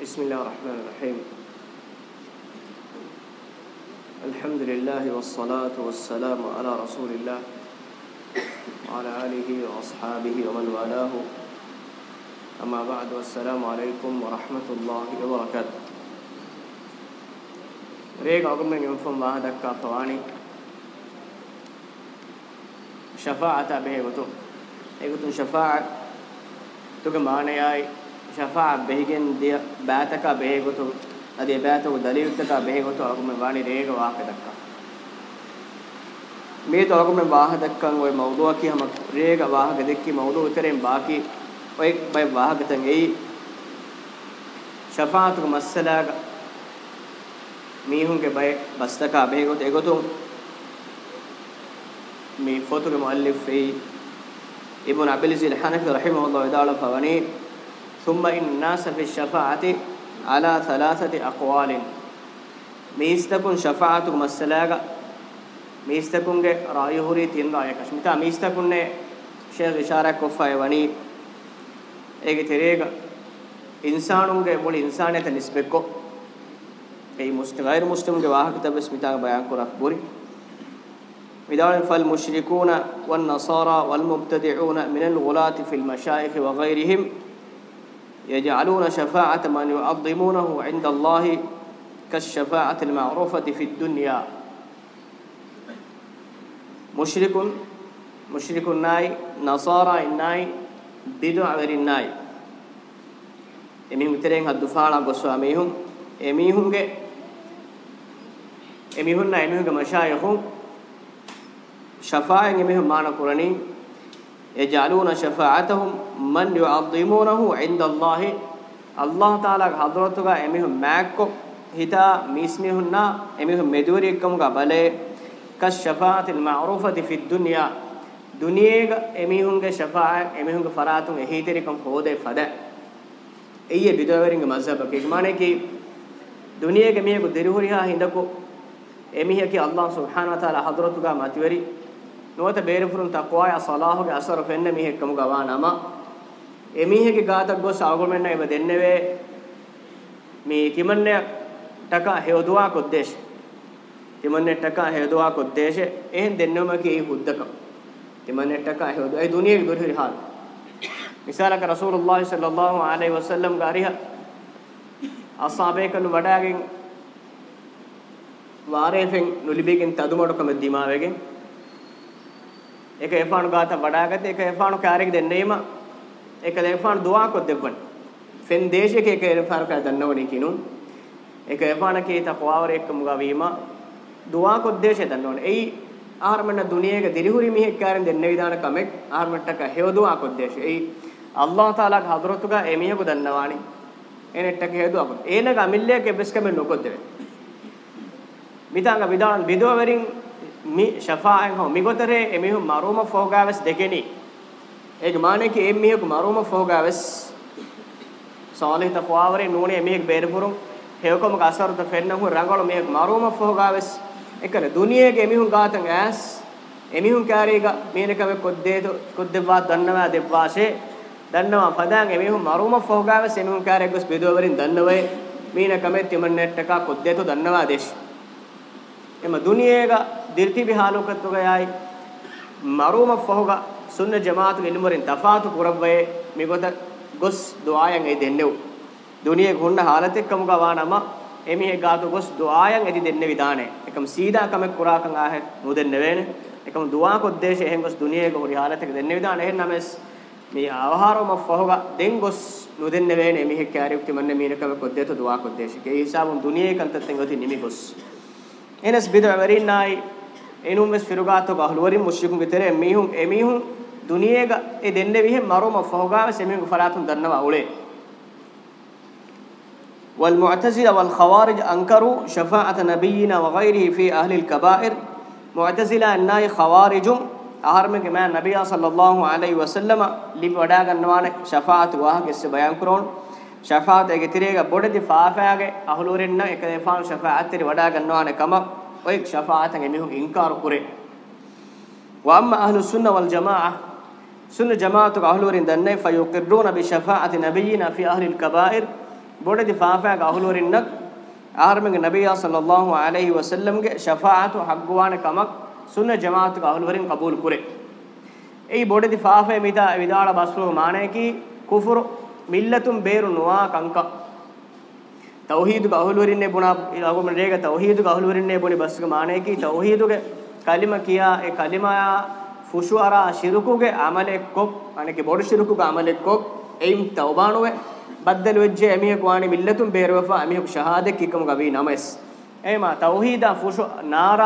بسم الله الرحمن الرحيم الحمد لله والصلاة والسلام على رسول الله وعلى آله وأصحابه ومن والاه أما بعد والسلام عليكم ورحمة الله وبركاته ريق من ينفهم بهذا فواني شفاعة به وتو إيه شفاعة تكمل أنا ಶಫಾ ಬೆಹಿಗೆನ್ ದಿಯ ಬಾತಕ ಬೆಹಿಗೊತು ಅದೇ ಬಾತಕ ದಲಿಯುತ್ತಕ ಬೆಹಿಗೊತು ಅಗುಮೆ ವಾಣಿ ರೇಗ ವಾಹದಕ್ಕ මේ තවගම වාහදක්කන් ওই මවුදුවා කියම රේග වාහක දෙක්කි මවුදුව උතරෙන් ಬಾಕಿ ওই බයි වාහකතන් එයි ශෆාතුක මස්සලාග මීහුන්ගේ බයි බස්තක බෙහෙගොත එගොතුන් මේ ෆොතුගේ මුල්ලිෆ් එයි ඉබ්න අබිලිසිල් හනෆි රහිමහුල්ලාහ දාලා ෆවනී ثم إن الناس في الشفاعة على ثلاثة أقوال ميستكون شفاعة مسلاغا ميستكون رأيه هوري تين رأيك كشمتا ميستكون نه شيخ إشارة كفاية وني إيه تريغ إنسانون مول إنسانية نسبكو أي مسلم غير مسلم واحد تبس متا بيان كرا بوري بدال فالمشركون والنصارى والمبتدعون من الغلات في المشايخ وغيرهم يجعلون شفاعة من يعظمونه عند الله كالشفاعة المعروفة في الدنيا مشرك مشرك الناي نصارى الناي بدع غير ناي එමිහුන් විතරෙන් හත් දුෆාණා ගොස්වාමීහුන් එමිහුන්ගේ එමිහුන් නෑ එමිහුන්ගේ මෂායහුන් ෂෆායන් එමිහුන් මාන කුරණී يجعلون شفاعتهم من يعظمونه عند الله الله تعالى حضرتك امهم ماكو هتا ميسمهن امهم مدوريكم قبل كالشفاعة المعروفة في الدنيا دنيا امهم شفاعة امهم فراتهم اهيتركم خود فدا ايه بدورين مذهب كيمانه كي دنيا كميه ديروريها هندكو اميه كي الله سبحانه وتعالى حضرتك ماتوري නුවත බේරපුරුන් තක්වාය සලාහුගේ අසර ෆෙන්න මිහෙක්කම ගවා නම එමිහෙගේ ගාතක් ගොස් ආගොමෙන්න එව දෙන්නේවේ මේ තිමන්නේ ටක හේදුවා කොද්දේශ තිමන්නේ ටක හේදුවා කොද්දේශ එහෙන් දෙන්නම කී හුද්දක තිමන්නේ ටක හේදුවා ඒ දුනියෙ ගොරි හාල් මිසාලක රසූලුල්ලාහි සල්ලල්ලාහු අලයිහි වසල්ලම් ගාරිහ අසාබේකනු වඩාගෙන් වාරේෆෙන් නුලිබේගෙන් තදුමඩකම දිමාවෙගෙන් ඒක එෆාණු ගාත වඩාගත ඒක එෆාණු කාර්යයක් දෙන්නේම ඒක එෆාණු දුවා කො දෙවන් සෙන් දේශයක ඒක එෆාණු කර දන්නවනේ කිනුන් ඒක එෆාණු කේ තකවාවර එක්ක මුගා වීම දුවා කො දේශය දන්නවනේ එයි ආහාරමන දුනියේක දිරිහුරි මිහෙක් කාර්යෙන් දෙන්න විදාන කමෙක් ආහාරමට්ටක හේව දුවා කො දේශය එයි අල්ලාහ් තාලාගේ හදරතුගා එමියකු දන්නවානේ එනෙට්ටක හේව දුවා ඒනග අමිල්ලයක එබස්කම නොකොද්දේ මිතාංග Vidana විදවවරින් mi shafaa'an ho mi gotare emihu maruma fogaves dekeni ege maane ki emihu maruma fogaves salih ta khaware nuune emihu beerpurun hewkom ka asar ta fenna hu rangolo mihu maruma fogaves ekale duniyege emihu gaatan as emihu kaariga meenekame koddeeto koddeva dannawa devvaase dannawa fadan emihu maruma fogaves emihu kaarige gos bedoverin dannawae meenekame timannetta ka koddeeto dannawa desh එම දුනියේගා dirti bi halokattuga yai maruma fahuga sunna jamaatu ilmurin tafatu kurabbaye mi gota gos duayan e dennew duniye gunna halatek kamuga wanama emi he gaatu gos duayan edi denne vidane ekam sida kamek kurakan ahe nuden nevene ekam dua ko uddeshe hen gos duniye go hori halatek denne vidane hen names mi avaharo ma fahuga den gos nuden nevene emi he kari ukti manne mi nekam ko deto dua ko uddeshe ke hisabun duniye kan tatten goti nimi gos enes bid'a varinai enum ves firugato bahluwarim mushrikum bitere mihun emihun duniyega e denne bihe maroma fohgawe semingu falatun dannawa ule والمعتزلة والخوارج أنكروا شفاعة نبينا وغيره في أهل الكبائر معتزلة أنها خوارج أهرمك ما النبي صلى الله عليه وسلم لبدا غنوان شفاعة واه كس بيان كرون شفاعة اگتريگا بودي فافاگه أهلورن اكدفان شفاعة تري ودا غنوان كما ඔය ෂෆාඅතන් එමිහුන් ඉන්කාර කුරේ واما اهل السنه والجماعه سنه جماعه اهل ورين دنه فيقرون بشفاعه نبينا في اهل الكبائر بوده دي فافا اهل ورين نك ආර්මගේ නබියා සල්ලල්ලාහු අලයිහි වසල්ලම්ගේ ෂෆාඅතු හග්ගවාන කමක් සුන්න ජමාඅතු අහුල් වරින් කබූල් කුරේ. ඒ බොඩදි ෆාෆේ මිතා විදාලා බස්රෝ මානේකි කුෆුරු මිල්ලතුම් බේරු නොවා කංක ತೌಹೀದುಗೆ ಅಹುಲುರಿನ್ನೆ ಬುಣ ಅಗುಮ ರೇಗ ತೌಹೀದುಗೆ ಅಹುಲುರಿನ್ನೆ ಬುಣಿ ಬಸ್ಗೆ ಮಾನೇಕಿ ತೌಹೀದುಗೆ ಕಲಿಮ ಕಿಯಾ A ಕಲಿಮಾ ಫುಶುಅರ ಶಿರುಕುಗೆ ಅಮಲೆ ಕೊಕ್ ಅನಕೆ ಬೊಡು ಶಿರುಕುಗೆ ಅಮಲೆ ಕೊಕ್ aim ತೌಬಾಣುವೆ ಬದ್ದಲ್ ವೆಜ್ಜೆ ಅಮಿಹಕು ವಾಣಿ ಮಿಲ್ಲತುಂ ಬೇರವಫ ಅಮಿಹಕು ಶಹಾದೆ ಕಿಕಮು ಗವಿ ನಮಸ್ ಏಮ ತೌಹೀದ ಫುಶು ನಾರ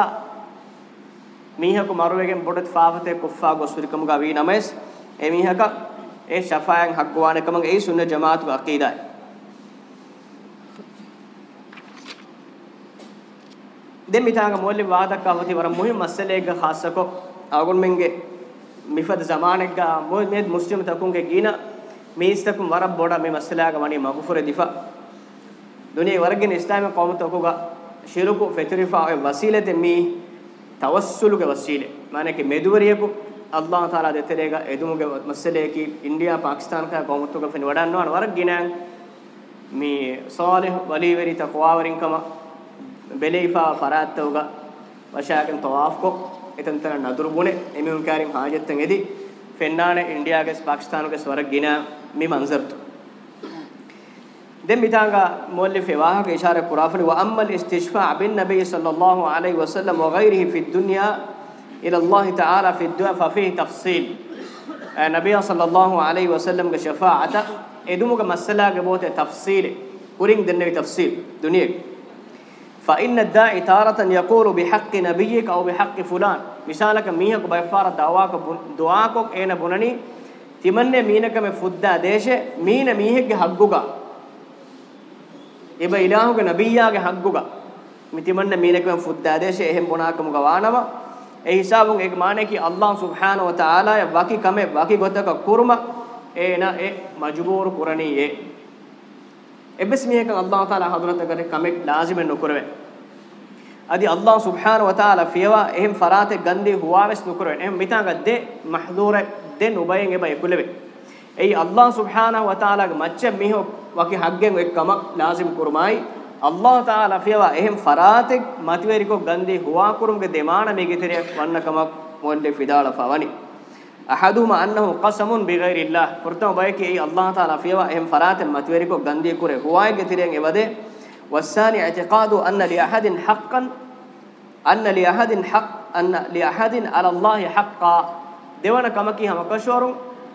ಮೀಹಕು ಮರುವೆಗೆ ಬೊಡತ್ ಫಾಫತೆ ಕುಫಾ ಗೊಸ್ವಿಕಮು ಗವಿ ನಮಸ್ ಎಮಿಹಕ A ಶಫಾಯನ್ ಹಕ್ವಾನೆ ಕಮಂಗ ಏ ಸುನ್ನ ಜಮಾತು ಅಕೀದಾಯ್ දෙම් මිතාග මොල්ලි වාදක් අවති වර මුහිම් මස්සලේග ખાસકો ආගොන් මෙන්ගේ මිෆද zamanek ගා මොල් මේ මුස්ලිම් තකුන්ගේ ගීන මේස්තකුන් වර බොඩ මේ මස්සලාග වණි මගුෆර දිෆා දුනිය වර්ගෙන ඉස්ලාම කවුම තකුගා ශිරුකු ෆෙතරිෆා වසීලත මි තවස්සුලුගේ වසීලේ মানে කි මෙදුවරියකු අල්ලාහ් තාලා දෙතරේග එදුමුගේ මස්සලේ කි ඉන්දියා පාකිස්තාන් කා කවුමතුගා ෆෙන වඩන්නවන වර ගිනන් මේ සාලිහ් වලීවරි තකවාවරින් කම ಬೆಲೇಫಾ ಫರಾತ್ತೋಗ ವಶಾಕಂ ತವಾಫ್ ಕೊ ಎತಂತನ ನದುರು ಬುನೆ ಎಮಿಹುನ್ ಕಾರಿಂ ಹಾಜತ್ತಂ ಎದಿ ಫೆನ್ನಾನೆ ಇಂಡಿಯಾಗೆ ಪಾಕಿಸ್ತಾನಗೆ ಸ್ವರಗ್ ಗಿನ ಮಿ ಮಂಜರ್ತು ದೆನ್ ಮಿತಾಂಗ ಮುಅಲ್ಲಿಫ್ ವಾಹಕ ಇಶಾರೆ ಕುರಾಫಲಿ ವಅಮ್ಮಲ್ ಇಸ್ತಿಶ್ಫಾ ಬಿನ್ ನಬಿ ಸಲ್ಲಲ್ಲಾಹು ಅಲೈಹಿ ವಸಲ್ಲಂ ವಗೈರಿಹಿ ಫಿ ದುನ್ಯಾ ಇಲಾ ಅಲ್ಲಾಹ್ ತಆಲಾ ಫಿ ದುಆ ಫಫೀಹಿ ತಫ್ಸೀಲ್ ನಬಿಯ ಸಲ್ಲಲ್ಲಾಹು ಅಲೈಹಿ ವಸಲ್ಲಂಗೆ ಶಫಾಅತ ಎದುಮುಗ ಮಸಲಾಗೆ ಬೋತೆ ತಫ್ಸೀಲ್ ಕುರಿಂಗ್ ದೆನ್ನೆ ತಫ್ಸೀಲ್ ದುನಿಯಾಗೆ فإن الداعي تارة يقول بحق نبيك أو بحق فلان مثالك ميهك بيفار دعواك دعاكك اين بنني تمنى مينك من فدا ديش مين ميهك حقوغا إبا إلهك نبياك حقوغا متمنى مينك من فدا ديش اهم بناكم غوانما ඒ හිසාවුන් ඒක මානේ කි අල්ලාහ් සුබ්හානහු වතාලා ය වාකි කමේ වාකි ගොතක කුරුම ඒන ඒ මජ්බූර් කුරණී ඒ එබ්බස් මියකන් අල්ලාහ් තාලා හදරත කරේ කමෙට් ලාසිමෙන් නොකරවේ අදි අල්ලාහ් සුබ්හානහු වතාලා ෆියවා එහෙම් ෆරාතේ ගන්දේ හුවාවස් නොකරවේ එහෙම් මිතාගද්දේ මහ්දූර දෙ නුබයෙන් එබ එකුලවේ එයි අල්ලාහ් සුබ්හානහු වතාලාගේ මච්ච මිහො වකි හග්ගෙන් එක්කම ලාසිම් කුරුමයි අල්ලාහ් තාලා ෆියවා එහෙම් ෆරාතේ මතිවරිකෝ ගන්දේ හුවා කුරුම්ගේ දෙමාන මේගේ තෙරිය වන්නකමක් මොන්ඩේ ෆිදාලා ෆවනි احدهما انه قسم بغير الله فرتم بايكي اي الله تعالى فيوا هم فراتم متوريكو غندي كوري هواي گتيرين ايبده والثاني اعتقاد ان لاحد حقا ان لاحد حق ان لاحد على الله حقا දෙවන කමකි හැම කෂවරුන්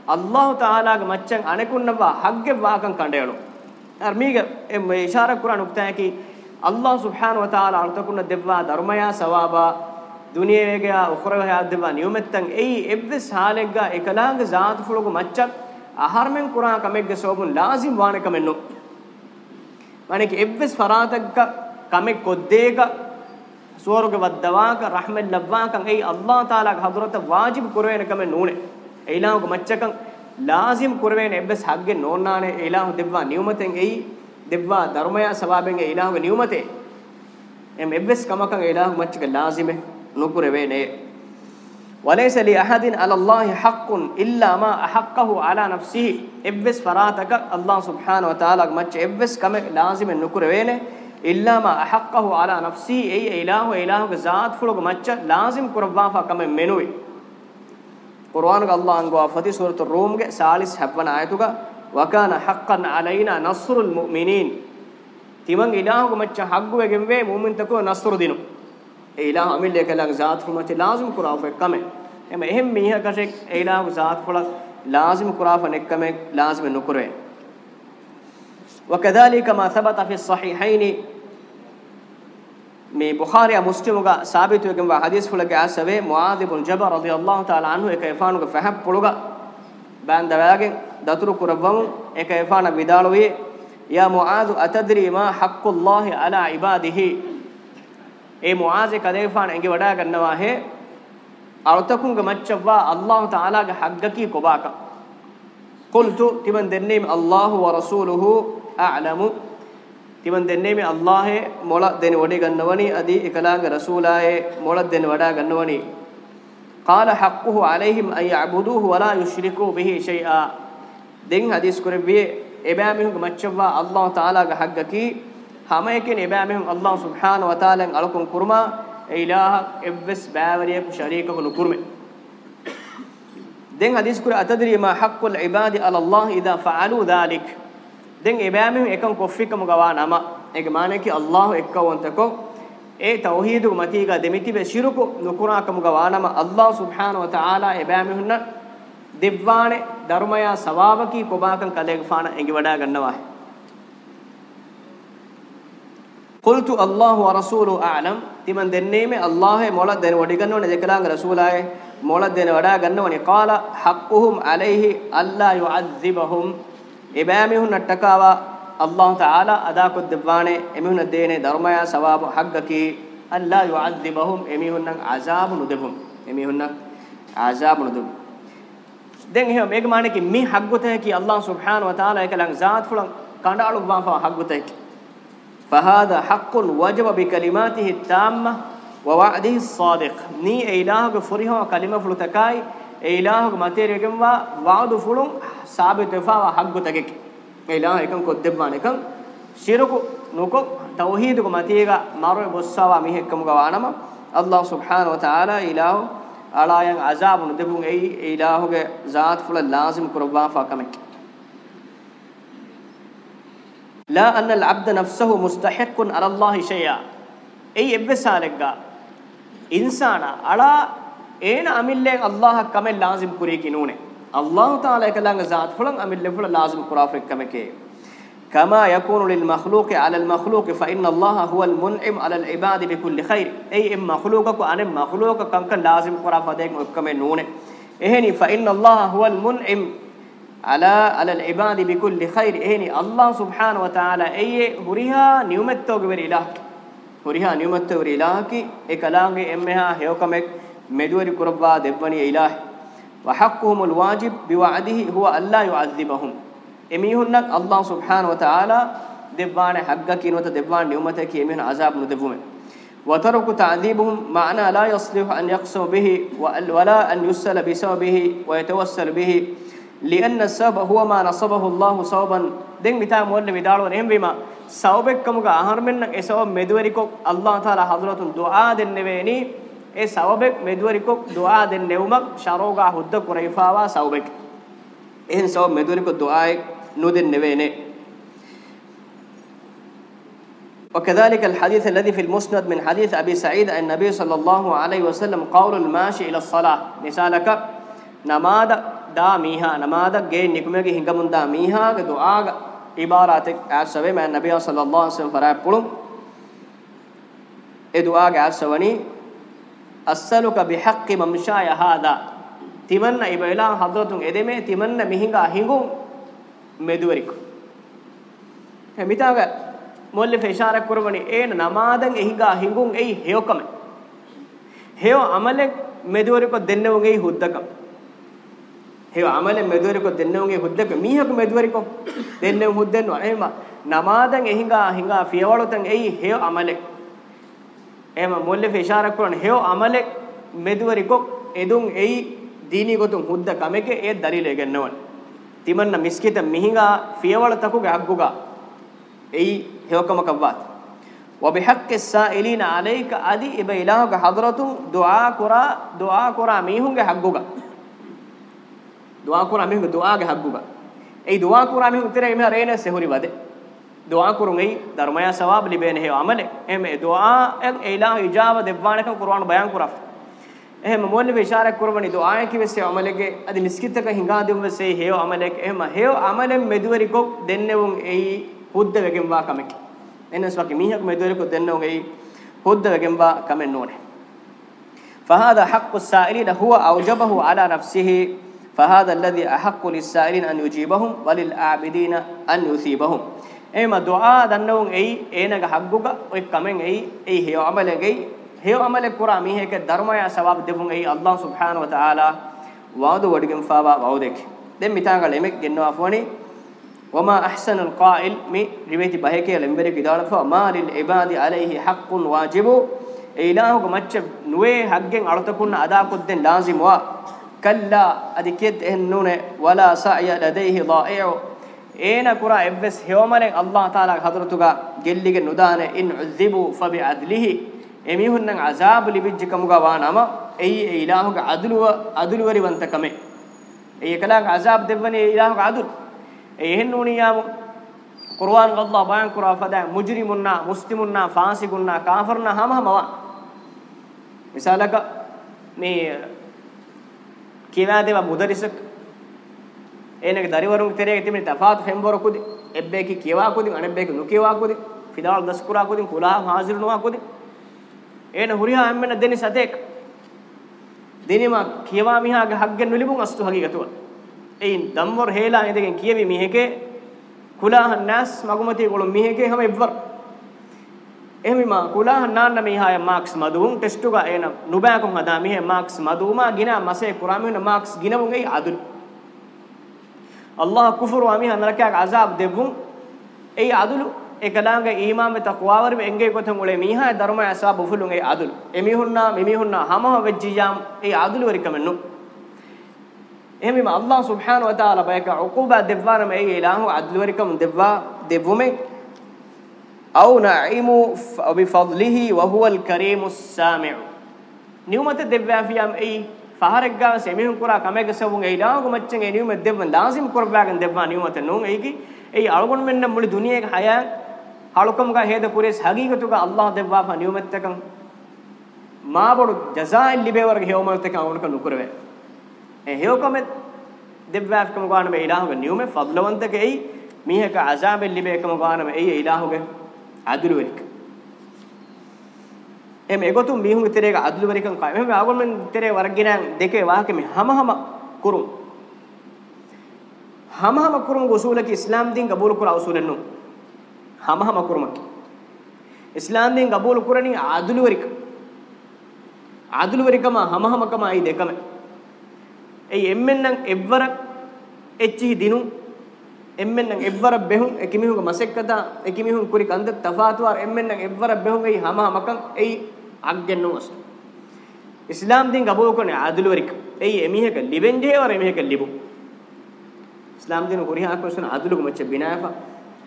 අල්ලාහ් තාලාගේ මච්චන් අනෙකුන්නවා හග්ගේ වාකම් කණ්ඩේලු අර මේක මේ ඉෂාර කුරාන උක්තයකි අල්ලාහ් සුබ්හානහු වතාලා අල්තකුන දෙවවා ධර්මයා සවාබා දුනිය වේගයා උඛරව හැද්දවා නියුමෙත්තන් එයි එබ්වස් හාලෙග්ගා එකලාංග ذات ෆුලුගු මච්චක් ආහාරමෙන් කුරා කමෙග්ග සෝබුන් ලාසිම් වානකමෙන්නු මණික එබ්වස් ෆරාතග්ග කමෙ කොද්දේග සුවරුග වද්දවාක රහමෙන් ලබ්වාකන් එයි අල්ලාහ් තාලාගේ හදරත වාජිබ් කුරවේනකම නූනේ එයිලාංග මච්චකන් ලාසිම් කුරවේන එබ්වස් හග්ගේ නෝන්නානේ එයිලාංග දෙවවා නියුමෙතෙන් එයි දෙවවා ධර්මයා සවාබෙන් එයිලාංග නියුමතේ එම් එබ්වස් කමකන් එයිලාංග මච්චක ලාසිමේ නුකුරෙවේනේ وليس لأحد على الله حق إلا ما أحقه على نفسه إبس فراتك الله سبحانه وتعالى مچ إبس كم لازم نكروينه إلا ما أحقه على نفسه أي إله إله ذات فلوك مچ لازم كربافا كم منوي قرآن الله أنغو أفتي سورة الروم کے سالس حبن آيتوك وكان حقا علينا نصر المؤمنين تيمن إله مچ حق وگم وے مومن تکو نصر دینو ඒ ඉලාහ අමිල්ලේ කලං ذات හුමති ලාසිම කුරාෆ එක්කම එම එහෙම් මීහ කෂෙක් ඒ ඉලාහ ذات ෆොල ලාසිම කුරාෆ එක්කම ලාසිම නුකරේ وكذلك ما ثبت في الصحيحين මේ බුඛාරිය මුස්ලිමුගා සාබිත වෙගම් වා හදීස් ෆුලගේ ආසවේ මුආද් ඉබ්න් ජබර් රදියල්ලාහු තාලා අන්හු එක එෆානුගේ ෆහබ් පොළුගා බෑන් දවයාගෙන් දතුරු කුරවමු එක එෆාන විදාලුවේ යා මුආද් අතද්රි මා හක්කුල්ලාහි අලා ඉබාදිහි ඒ මුආසේ කදේෆාන එංගේ වඩා ගන්නවා හේ අරතකුංග මච්චවා අල්ලාහ් තාලාගේ හග්ගකී කොබාක කුල්තු තිමන් දෙන්නේ අල්ලාහ් වරසූලුහු අඅලමු තිමන් දෙන්නේ මේ අල්ලාහේ මොළ දෙන වඩේ ගන්නවනි අදි එකලාග රසූලායේ මොළ දෙන වඩා ගන්නවනි قال حقه عليهم ان يعبدوه ولا يشركوا به شيئا දෙන් හදිස් කරේ එබෑ මිහුග මච්චවා අල්ලාහ් තාලාගේ හග්ගකී හැම එකේ නෙබෑ මෙහෙම අල්ලාහ් සුබ්හාන ව තාලෙන් අලකුන් කුර්මා ඒ ඉලාහ එවස් බෑවරිය කු ශරීකකු නුකුර්මේ දැන් හදීස් කුර අතදරි මා හක්කුල් ඉබාදි අලල්ලාහ් ඉදා ෆාලු ذلك දැන් ඉබෑමෙන් එකම් කොෆ්ෆිකම ගවා නම ඒක මානේ කි අල්ලාහ් එක්කවන්තකෝ ඒ තෞහීදු මතීගා දෙමිති බෙ ශිරුකු නුකුරාකම ගවා නම අල්ලාහ් සුබ්හානහු වතාලා ඉබෑමෙන් හුන්න දෙව්වානේ ධර්මයා සවාවකී කොබාකම් කලේග ෆාන එඟි වඩා ගන්නවා قلت الله ورسوله اعلم තිමන් දෙන්නේ මේ අල්ලාහේ මොළ දෙන වඩි ගන්නවනේ දෙකලාංග රසූලායේ මොළ දෙන වඩා ගන්නවනේ قال حقهم عليه الا يعذبهم ඉබෑමිහුන් නට්ටකාවා අල්ලාහ් තාලා අදා කොත් දෙවානේ එමිහුන දේනේ ධර්මය සවාබ හග්ගකි අල්ලා යුඅද්දිබහුම් එමිහුන් නම් අසාබු නුදෙහුම් එමිහුන් නම් අසාබු නුදෙහුම් දැන් එහෙම මේක මානේ කි මේ හග්ගතේ කි අල්ලාහ් සුබ්හාන ව තාලා එකලං ذات ෆුලං කණ්ඩාලු වාෆා හග්ගතේ කි فهذا حق وجب بكلماته التامة ووعده الصادق ني إلهك فريه كلمة فلتكاي إلهك ماتيريكم وعد فلون ثابت فا حق تكك إلهكم كدبانكم شرك نوكم توحيدك ماتيغا مارو بوسوا ميهكم غوانم الله سبحانه وتعالى إله අලායන් අසාබුන දෙපුන් එයි ඊලාහුගේ ذات ෆුල ලාසිම් කරවා ෆකමෙක් ලා අන්නල් අබ්ද නෆ්සහු මුස්තහික්කුන් අලල්ලාහි ෂයා එයි එබ්බසාලෙග්ගා ඉන්සාන අලා ඒන අමිල්ලෙන් අල්ලාහ කමෙ ලාසිම් කුරී කිනුනේ අල්ලාහ් තාලා එකලංග ذات ෆලං අමිල්ලෙ ෆල ලාසිම් කුරාෆෙක් කමකේ كما يكون للمخلوق على المخلوق فإن الله هو المنعم على العباد بكل خير أي إم مخلوقك أن مخلوقك كنك لازم قرافة ديك مكمل نونه إهني فإن الله هو المنعم على على العباد بكل خير إهني الله سبحانه وتعالى أي هريها نيومتو غبر إلهك هريها نيومتو غبر إلهك إكلامه إمها هيوكمك مدوري كربا دبني إله وحقهم الواجب بوعده هو الله يعذبهم إميهنك الله سبحانه وتعالى دبان حقك نوت دبان نيومتك إمهن عذاب ندبوه وترك تعذيبهم معنى لا يصلح أن يقسم به ولا أن يسل بسببه ويتوسل به لأن السبب هو ما نصبه الله صوبا دين متى مولى بدار نهم بما سببك كم كأهر من إسوا إيه كوك الله تعالى حضرة إيه دعاء نبيني إسوابك مدوري كوك دعاء دنبومك شروعا كريفا وا سببك إن مدوري كوك دعاء نودن نبيني وكذلك الحديث الذي في المسند من حديث أبي سعيد النبي صلى الله عليه وسلم قول الماشي إلى الصلاة مثالك නමාද දා මීහා නමාද ගේ නිකුමගේ හිඟමුන් දා මීහාගේ දුආග ඉබාරාතෙක් ඇස්සවේ මෑ නබිය සල්ලල්ලාහු අලයිහි වසල්ලම් ෆරා පුළුම් ඒ දුආග ඇස්සවනි අස්සලුක බිහක්කි මම්ෂාය හාදා තිමන්න ඉබයිලා හදවතුන් එදෙමේ තිමන්න මිහිඟා හිඟුම් මෙදුවරිකු එමිතාග මොල්ලිෆ ඉෂාරක් කරවනි ඒන නමාදන් එහිගා හිඟුම් එයි හේයකම හේය අමලෙක් මෙදුවරිකු දෙන්නවුන් එයි හුද්දකම ಹೇ ಅಮಲೆ ಮೆದುವರಿಕೊ ದೆನ್ನುಂಗೆ ಹುದ್ದಕ್ಕೆ ಮೀಹಕ ಮೆದುವರಿಕೊ ದೆನ್ನೆ ಹುದ್ದೆನ್ನು ಅಹೇಮ ನಮಾದಂ ಎಹಿಂಗ ಹಿಂಗ ಫಿಯವಳತಂ ಎಯಿ ಹೇ ಅಮಲೆ ಎಹಮ ಮೊಲ್ಲೆ ಇಶಾರಾ ಕೊರಣ ಹೇ ಅಮಲೆ ಮೆದುವರಿಕೊ ಎದುಂ ಎಯಿ ದೀನಿ ಗೊತುಂ ಹುದ್ದ ಕಮೆಕೆ ಎ ದರಿಲೆಗೆ ನವನ್ ತಿಮನ್ನ ಮಿಸ್ಕಿತ ಮಿಹಿಂಗ ಫಿಯವಳತಕುಗೆ ಹಗ್ಗುಗ ಎಯಿ ಹೇಕಮ ಕವ್ವಾತ್ وبحق السائلين عليك ادي ابا الهك حضرتم دعاء قرا دعاء قرا ميهunge حقuga දුආ කුරා මිහුගේ දුආගේ හග්ගුගා ඒ දුආ කුරා මිහු උතරේ මිහ රේන සෙහුරි වදේ දුආ කුරුන් ඒ ධර්මයා සවාබ් ලිබෙන හේ අමලේ එහෙම ඒ දුආ එන් ඒලා ඉජාව දෙවණකම් කුර්ආන බයන් කුරා එහෙම මොල්ලි විශාරක් කුරවනි දුආය කිවසේ අමලේගේ අදි නිස්කිතක හිඟා දෙවසේ හේ අමලේ එහෙම හේ අමලෙන් මෙදුවරි කොක් දෙන්නෙවුන් ඒ හුද්ද වෙගෙන් වා කමෙක් එන්නස් වගේ මීහක් මෙදුවරි කොක් දෙන්නෙවුන් ඒ හුද්ද වෙගෙන් වා කමෙන් නෝනේ فهذا حق السائلين هو اوجبه على نفسه فهذا الذي أحق للسائلين أن يجيبهم وللعابدين أن يثيبهم එම දුආ දන්නවුන් එයි ඒනග හග්ගුක ඔය කමෙන් එයි එයි හේව අමලෙගෙයි හේව අමලෙ කුරා මිහෙක ධර්මය සවාබ් දෙපුන් එයි අල්ලාහ් සුබ්හානහු වතාලා වාදු වඩගෙන් ෆාවා වවුදෙක් දැන් මිතාගල එමෙක් ගෙන්නවා ෆෝනි وما أحسن القائل مي ريبيتي بهيكي لمبرك دار فما للعباد عليه حق واجب إلهك مچ نوي حقين أرتكون أدا كدن لازم وا كلا اديكيد هنون ولا سعي لديه ضائع اين قرا ابس هيومن الله تعالى حضرتuga جلليگ ندان ان عذبوا فبعدله එමිහුන්නන් අසාබ ලිබිජ්ජකමුගා වානම එයි ඒ ඉලාහුග අදුලුව අදුලුවරි වන්තකමේ ඒ එකලං අසාබ දෙවනේ ඉලාහුග අදුල් ඒ හෙන්නුනියාම කුර්ආන් ගල්ලා බයන් කුරා ෆදා මුජ්රිමුන්නා මුස්ලිමුන්නා ෆාසිකුන්නා කාෆර්නා හමහමවා මිසාලක මේ කිවා දේවා මුදරිසක එනක දරිවරුන් තෙරේක තිබෙන තෆාත් ෆෙම්බර කුදි එබ්බේකි කිවා කුදි අනෙබ්බේකි නුකිවා කුදි ෆිදාල් දස්කුරා කුදි කුලා හාසිරුනවා කුදි එන හුරියා හැම්මෙන දෙනි සතේක දෙනිම කිවා මිහාගේ හග්ගෙන් විලිබුන් අස්තු හගීගතුව එයින් දම්වර හේලා ඉදගෙන් කියවි මිහෙකේ කුලාහන් නැස් මගුමති ගොළු මිහෙකේ හැම ඉබ්වර් එහෙමම කුලා හන්නාන්න මීහාය මාක්ස් මදුම් ටෙස්ට් එක එන නුබෑකුන් අදා මීහේ මාක්ස් මදුමා ගිනා මසේ කුරාම වෙන මාක්ස් ගිනමුන් ඒ අදුල් අල්ලාහ් කුෆර් වමිහ නරකයක් අසාබ් දෙවුම් ඒ අදුලු එකලාංග ඊමාම තක්වාවර මෙංගේ කොතන් උලේ මීහා ධර්මය අසා බුෆුලුන් ඒ අදුලු එමිහුන්නා මිමිහුන්නා හමහ වෙජ්ජියාම් ඒ අදුලු වරිකමන්නු එහෙමම අල්ලාහ් සුබ්හානහු වතාලා බයක උකුබා දෙවවරම ඒ ඊලාහු අදුලු වරිකම දෙවවා දෙවුමේ أو نعيم بفضله وهو الكريم السامع نيومت دبّا فيام أي فهرك جا سميهم كورا كمك سبون أي لاعو كمتشن أي نيومت دبّا لازم كوربا كن دبّا نيومت نون أي كي أي ألقون من نمل الدنيا كحياة ألقون كا هيدا بوريس حقيقة توكا الله دبّا فنيومت تكن ما بدو جزاء اللي بيورك هيومل تكن أونك نكربه هيوكمت دبّا فكم قانم أي لاعو نيومت فضلون تك أي ميهك عذاب اللي بيكم قانم أي إلهه අදුළු වෙලික එමෙ එගොතු මීහුන් ඉතරේක අදුළු වෙලිකන් කයි මෙහෙම ආගොන් මෙන් ඉතරේ වර්ගිනන් දෙකේ වාහක මෙ හැම හැම කුරුම් හැම හැම කුරුම් උසූලක ඉස්ලාම් දින් ගබූල් කුර අවසූලෙන්නු හැම හැම කුරුමක ඉස්ලාම් දින් ගබූල් කුරණි අදුළු වෙලික අදුළු වෙලිකම හැම හැමකම අයි දෙකම ඒ එම්මෙන් නම් එවර එච්චි දිනු එම්මෙන්නම් එව්වර බෙහුන් එකමිහුගේ මසෙක්කත එකමිහුන් කුරි කන්ද තෆාතුවර් එම්මෙන්නම් එව්වර බෙහුන් එයි හම මකන් එයි අග්ගෙන් නොවස්තු ඉස්ලාම් දින් ගබෝ කොනේ ආදුලවරික එයි එමිහක ලිවෙන් ජේවර එමිහක ලිබු ඉස්ලාම් දින කුරි හාකොසන ආදුලුක මච්ච බිනායෆා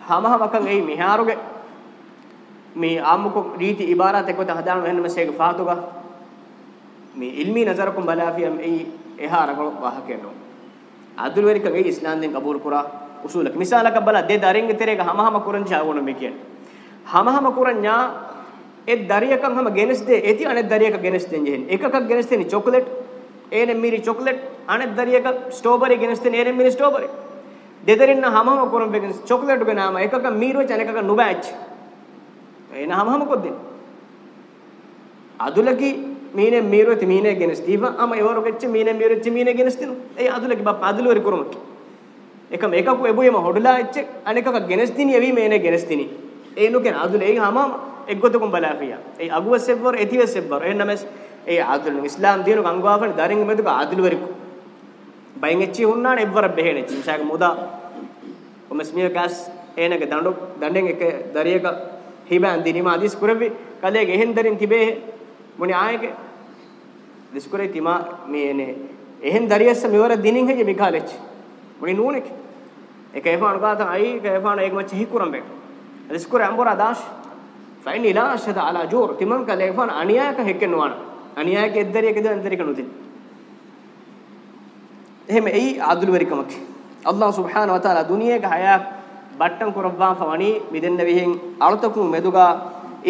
හම මකන් එයි මිහාරුගේ මේ ආමුක රීති ඉබාරත් එක්කත හදාන වෙන මසෙක ෆාතුගා මේ ඉල්මි නසරකම් බලාෆියම් එයි එහා රගල වහකෙනෝ ආදුලවරික එයි ඉස්ලාම් දින් ගබෝ කුරා ಉಸೂಲಕ್ಕೆ ಮಿಸಾಲಕ ಬಲ ದೆ ದರಿಂಗ ತೆರೆಗ ಹಮ ಹಮ ಕುರನ್ ಜಾವಣ ಮಿಕಿಯನ್ ಹಮ ಹಮ ಕುರನ್ ನ್ಯಾ ಎ ದರಿಯಕಂ ಹಮ ಗೆನಸ್ ದೆ ಎತಿ ಅನೆ ದರಿಯಕ ಗೆನಸ್ ದೆ ಜೆನ್ ಏಕಕ ಗೆನಸ್ ದೆ ನಿ ಚಾಕೊಲೇಟ್ ಏನೆ ಮೀರಿ ಚಾಕೊಲೇಟ್ ಅನೆ ದರಿಯಕ ಸ್ಟ್ರಾಬೆರಿ ಗೆನಸ್ ದೆ ಏನೆ ಮೀರಿ ಸ್ಟ್ರಾಬೆರಿ ದೆ ದರಿನ್ನ ಹಮ ಹಮ ಕುರನ್ ಬೆಗೆನ್ ಚಾಕೊಲೇಟ್ ಗೆ ನಾಮ ಏಕಕ ಮೀರೋ ಚನಕಕ ನುಬಾಚ್ ಏನ ಹಮ ಹಮ ಕೊದ್ದೆ ಅದುಲಕಿ ಮೀನೆ ಮೀರೋ ತಿ ಮೀನೆ ಗೆನಸ್ ದೀವ ಅಮ ಎವರು ಗೆಚ್ಚ ಮೀನೆ ಮೀರೋ ಚಿ ಮೀನೆ ಗೆನಸ್ ತಿನು ಏ ಅದುಲಕಿ ಬಪ್ಪ ಅದುಲವರಿ ಕುರಮಕ್ಕೆ එක මේකකු එබුයම හොඩලා එච්ච අනෙකක ගෙනස් දිනි එවි මේනේ ගෙනස් දිනි ඒනුකෙන අදුල ඒ හාමම එක්ගොතකුම් බලාපියා ඒ අගුවස් සෙබ්වර එතිවස් සෙබ්වර එන්නමස් ඒ ආදුල ඉස්ලාම් දිනු ගංගවාපන දරින් මෙදුක ආදුල වරිකු බයෙන් එච්චි හුන්නාන එබ්වර බෙහෙනේ චින්සාක මුදා ඔමස් මියකස් ඒනක දඬු දඬෙන් එක දරියක හිබන් දිනිම අදිස් කුරවි කලේ ගෙහෙන් දරින් තිබේ මොනි ආයක දිස් කුරේ තිමා මේනේ එහෙන් දරියස්ස මෙවර දිනින් හෙජ මිකාලෙච් මොනි නූනෙකේ ekayfa anugata ai ekayfa na ekma chehi kuram be riskur ambora dash fain ila ashad ala jur timan ka lefan aniya ka hekken wana aniya ke eddari ke dan eddari kanudin එහෙම එයි ආදුල් වරිකමක් අල්ලාහ් සුබ්හානහු වතාලා දුනියේ ගහයා බට්ටම් කරවවා ෆවණි මිදෙන්න විහිං අලතකු මෙදුගා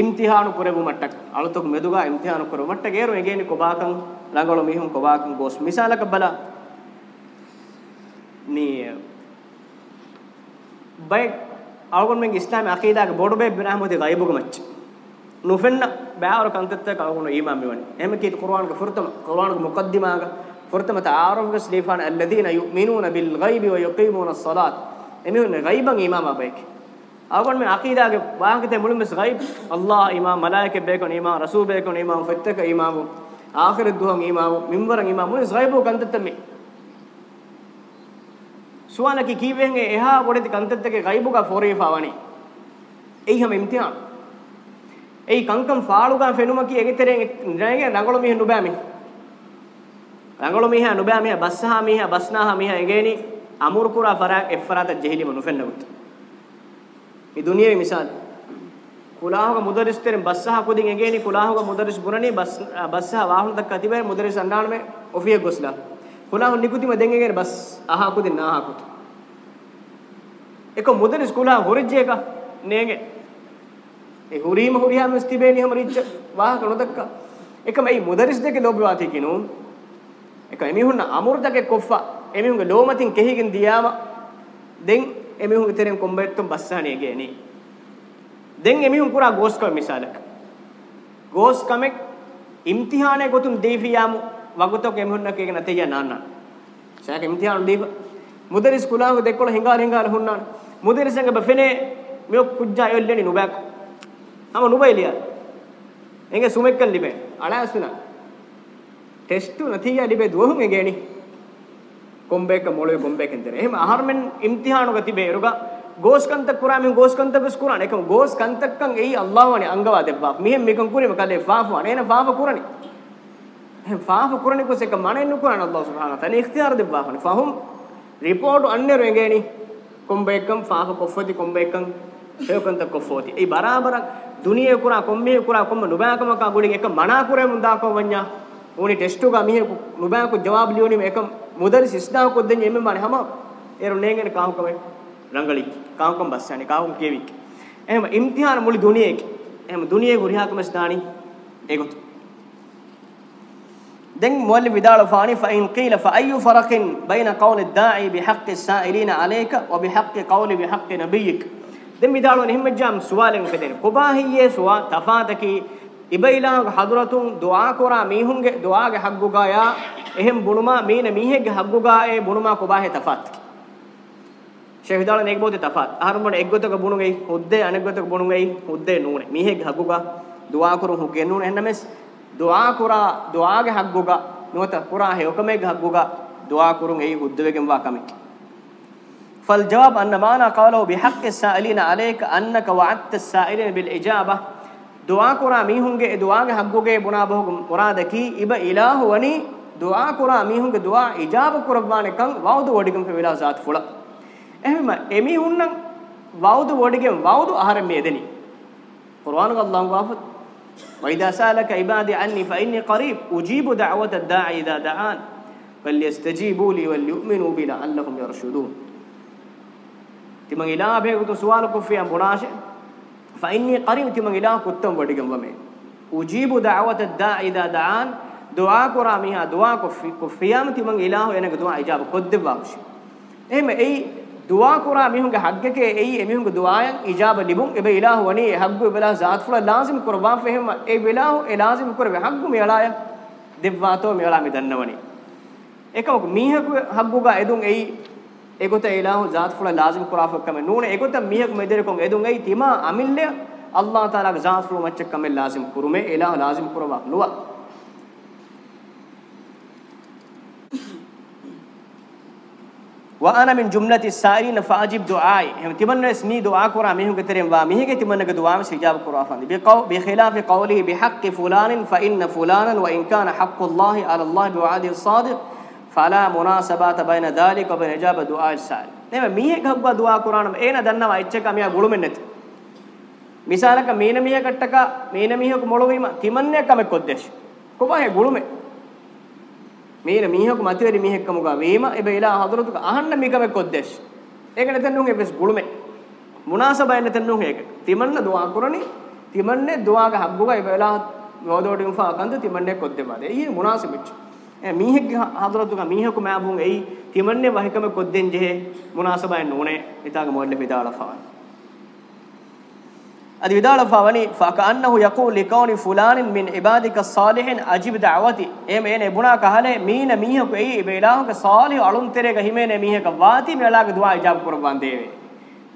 ඉම්තිහානු කරවු මට්ටක් අලතකු මෙදුගා ඉම්තිහානු කරවු මට්ට ගේරු එගේනි කොබාකන් ළඟවල මිහුන් කොබාකන් ගොස් මිසාලක බලා මේ බයි අවගොන් මෙන් ඉස්ලාම් අකීදාගේ බොඩ බේ බ්‍රහමෝදි ගයිබුග මච්ච නුෆෙන්න බෑවර කන්තත්ත කවුන ඊමාම් මෙවනි එහෙම කීත කුර්ආන්ගේ ෆුර්තම කුර්ආන්ගේ මුකද්දිමාග ෆුර්තම තාරුම්ග ස්ලීෆාන අල්ලදීන යුමිනුන bill ගයිබි වයකීමුන සලාත් එමිහුන ගයිබන් imam අබයික අවගොන් මෙන් අකීදාගේ වාංගිතේ මුළුමස් ගයිබ් අල්ලාහ් ඊමාම් මලායිකේ බේකොන ඊමාම් රසූල් බේකොන ඊමාම් ෆත්තක ඊමාම් ආඛිර දුහම් ඊමාම් මින්වරන් ඊමාම් මුස් ගයිබු කන්තත්ත මේ සුවානකි කීවෙන්ගේ එහා ගොඩති කන්තත්තගේ ගයිබුක ෆෝරේෆාවනි එයිහම ඉම්තිහාන් ඒ කංකම් ෆාලුකන් ෆෙනුමකි එගෙතරෙන් නෑගේ රඟලො මිහ නුබෑමි රඟලො මිහ නුබෑමි බස්සහා මිහ බස්නාහා මිහ එගේනි අමුර් කුරා ෆරාක් එෆරාත ජෙහිලිම නුෆෙන්නගුත් මේ දුනියේ මිසාල කුලාහක මුදරිස් තෙරෙන් බස්සහා කුදින් එගේනි කුලාහක මුදරිස් ගුණනි බස් බස්සහා වාහන දක්වා තිබේ මුදරිස් අන්නානමේ ඔෆිය ගොස්ලා ಹುನಾ ನಿಕುತಿಮ ದೆಂಗೆಗೇನೆ ಬಸ್ ಆಹಾ ಕುದಿ ನಾ ಹಾಕುತು eko mudani skula hurijjeka nege e hurima huriya mustibeni ham rijja waha kanu dakka ekam ei mudaris deke lobwa thi kinu ekam emi hunna amurdake koffa emi hunge lomatin kehigen diyama den emi hunge terem kombettum bassani geni den emi hun pura goskam misalak goskamek imtihane gotun defiyamu වගුතෝ කෙමුන්න කේක නැතිය නාන්න සෑක ඉම්තිහාන දීප මුදරිස් කුලාංග දෙක්කොල හිඟාල හිඟාල හුන්නාන මුදරිසංග බෆෙනේ මිය කුජ්ජා යොල්ලෙනි නුබක් අම නුබයිලිය එංගෙ සුමෙක්කන් ලිබේ අලාසුන test නැතිය ලිබේ දුවහුන් එගේනි කොම්බේක මොළේ කොම්බේක ඉන්දර එහෙම ආහාරමෙන් ඉම්තිහාන ගතිබේ රුග ගෝස්කන්ත කුරාමින් ගෝස්කන්ත bus කුරාන එකම ගෝස්කන්තක්කන් එයි අල්ලාහ් වනේ අංගවා දෙපා මිහෙන් මේකන් කුරේම කලේ ෆාෆු අනේන ෆාෆ කුරානේ ಫಾಹು ಕುರಾನಿ ಕುಸೆಕ ಮನೆನ್ನು ಕುರಾನ್ ಅಲ್ಲಾಹ್ ಸುಬ್ಹಾನಹು ತನಿ Ikhtiyar ದಿಬ್ಬಾಹನಿ ಫಹುಂ report ಅನ್ನೆರು ಎಂಗೇನಿ ಕೊಂಬೇಕಂ ಫಾಹು ಕೊಫ್ಫತಿ ಕೊಂಬೇಕಂ ಹೇಕಂತ ಕೊಫ್ಫತಿ ಈ ಬರಾಬರ ದುನಿಯೆ ಕುರಾ ಕೊಮ್ಮೆ ಕುರಾ ಕೊಮ್ಮ ನುಬಾಕಮ ಕಾ ಗುಡಿ ಏಕ ಮನಾ ಕುರೆ ಮುಂದಾ ಕೋ ವನ್ಯಾ ಉನಿ ಟೆಸ್ಟ್ ಗ ಮಿ ನುಬಾಕು ಜವಾಬ್ ಲಿಯೋನಿ ಏಕ ಮುದರಿ ಸಿಸ್ತಾ ಕೋ ದೆನ್ ಎಮ್ಮೆ ಮನೆ ಹಮ eru negen ಕಾಹು ಕಮೆ ರಂಗಳಿ ಕಾಹು ಕಂ ಬಸ್ಸಾನಿ ಕಾಹು ಕೇವಿಕ್ එහෙම ඉම්තිහාන මුළු දුනියෙක එහෙම දුනියෙ ගුරිහාකම ස්ථානි ඒකතු دين مؤلف بدال فاني فإن قيل فأي فرق بين قول الداعي بحق السائلين عليك وبحق قول بحق نبيك دين بدال ونهم جام سؤال بدين كباهي سوا تفاتكي ඉබයිලාගේ හදුරතුන් දුආ කරා මීහුන්ගේ දුආගේ හග්ගුගා යා එහෙම් බුණුමා මීන මීහෙගේ හග්ගුගා ඒ බුණුමා කොබාහෙ තෆත් ෂේහිදාලන එක් බෝධි තෆත් අහරමුණ එක් ගොතක බුණුගෙයි හුද්දේ අනෙක් ගොතක බුණුගෙයි හුද්දේ නූනේ මීහෙගේ හග්ගුගා දුආ කරු හුගේ නූනේ එන්නමස් ದುಆ ಕುರಾ ದುಆಗೆ ಹಗ್ಗುಗ ನೋತ ಕುರಾ ಹೆ ಒಕಮೆಗೆ ಹಗ್ಗುಗ ದುಆ ಕುರುಂ ಏ ಹುದ್ದವೆಗೆಂ ವಾ ಕಮೆ ಫಲ್ ಜವಾಬ್ ಅನ್ನ ಮಾನ ಕವಲವು ಬಿಹಕ್ಕಿ ಸಾಯಿಲಿನ ಅಲೈಕ ಅನ್ನಕ ವಅತ್ತ ಸಾಯಿಲಿನ ಬಿಲ್ ಇಜಾಬಾ ದುಆ ಕುರಾ ಮೀಹುಂಗೆ ಎ ದುಆಗೆ ಹಗ್ಗುಗೆ ಬುನಾ ಬಹು ಮುರಾದಕಿ ಇಬ ಇಲಾಹು ವನಿ ದುಆ ಕುರಾ ಮೀಹುಂಗೆ ದುಆ ಇಜಾಬ ಕುರವಾನೆ ಕಂ ವೌದು ಒಡಿಗಂ ಫೆವಿಲಾ ಜಾತ್ ಫುಳ ಎಹಮ ಎಮಿ ಹುನ್ನಂ ವೌದು ಒಡಿಗೆಂ ವೌದು ಅಹರ ಮೇದನಿ ಕುರ್ಆನ್ ಗಲ್ಲಾಂ ಗಾಫತ್ وإذا سألك عبادي عني فإني قريب أجيب دعوة الداعي إذا دعان فليستجيبوا لي وليؤمنوا بي لعلهم يرشدون تمن إله بيكو سؤالك في أم بناشة فإني قريب تمن إله كتم ودقم بمين أجيب دعوة الداعي إذا دعان دعاء كراميها دعاء كفي كفيام تمن إله ينك دعاء إجابة قد بابش إيه, إيه؟ දුවා කුරා මිහුගේ හග්ගකේ එයි එමිහුගේ දුආයන් ඉජාබ ලිබුන් එබ ඉලාහු වනි හග්ගු එබලා ذات ෆුල ලාසිම් කුරබා ෆෙහෙම ඒ වෙලාහු ඒ ලාසිම් කුරබ හග්ගු මෙලාය දෙව්වාතෝ මෙලා මි දන්නවනි එකම මිහකු හග්ගුගා එදුන් එයි එගොත ඉලාහු ذات ෆුල ලාසිම් කුරා ෆක්කම නූන එගොත මිහකු මෙදෙර කොන් එදුන් එයි තිමා අමිල්ල අල්ලාහ් තාලාගේ ذات ෆුල මච්චකම ලාසිම් කුරුමේ ඉලාහු ලාසිම් කුරබා නුවා وانا من جمله السائلين فاجب دعائي هم يعني تمنى اسمي دعاء قرا ميه كترم وا ميه كي تمنى دعاء استجاب قرا فند بقو بخلاف قوله بحق فلان فان فلانا وان كان حق الله على الله بوعده الصادق فلا مناسبه بين ذلك وبين اجاب دعاء السائل نعم ميه كبغا دعاء قران اين دنوا اچك ميه غلومنت مثالك مين ميه كٹک مين ميه کو تمنى كم كودش كوبا هي غلومه මීර මීහකු මතිවරි මීහෙක්කමුගා වීම එබේලා හදරතුක අහන්න මීකමෙක් කොද්දේශ ඒක නෙතන්නුන් එබස් ගුළුමේ මුනාසබය නෙතන්නුන් ඒක තිමන්න දුවා කරණි තිමන්නේ දුවාග හග්ගුගා එබේලා යෝදෝටින් ෆාකන්ත තිමන්නේ කොද්දේමද එයි මුනාසෙමිච්ච ඒ මීහෙක් හදරතුක මීහෙකු මෑබුන් එයි තිමන්නේ වහිකම කොද්දෙන් ජෙහෙ මුනාසබය නෝනේ ඊටාගේ මොඩ්ලෙ බෙදාලා ෆාවන්නේ adi vidala fawani fa kaannahu yaqul li kauni fulanin min ibadika salihin ajib da'wati em ene buna kahane meena miha ko ei belaam ka salih alun tere ga himene miha ka waati mela ga dua ijab kurban deve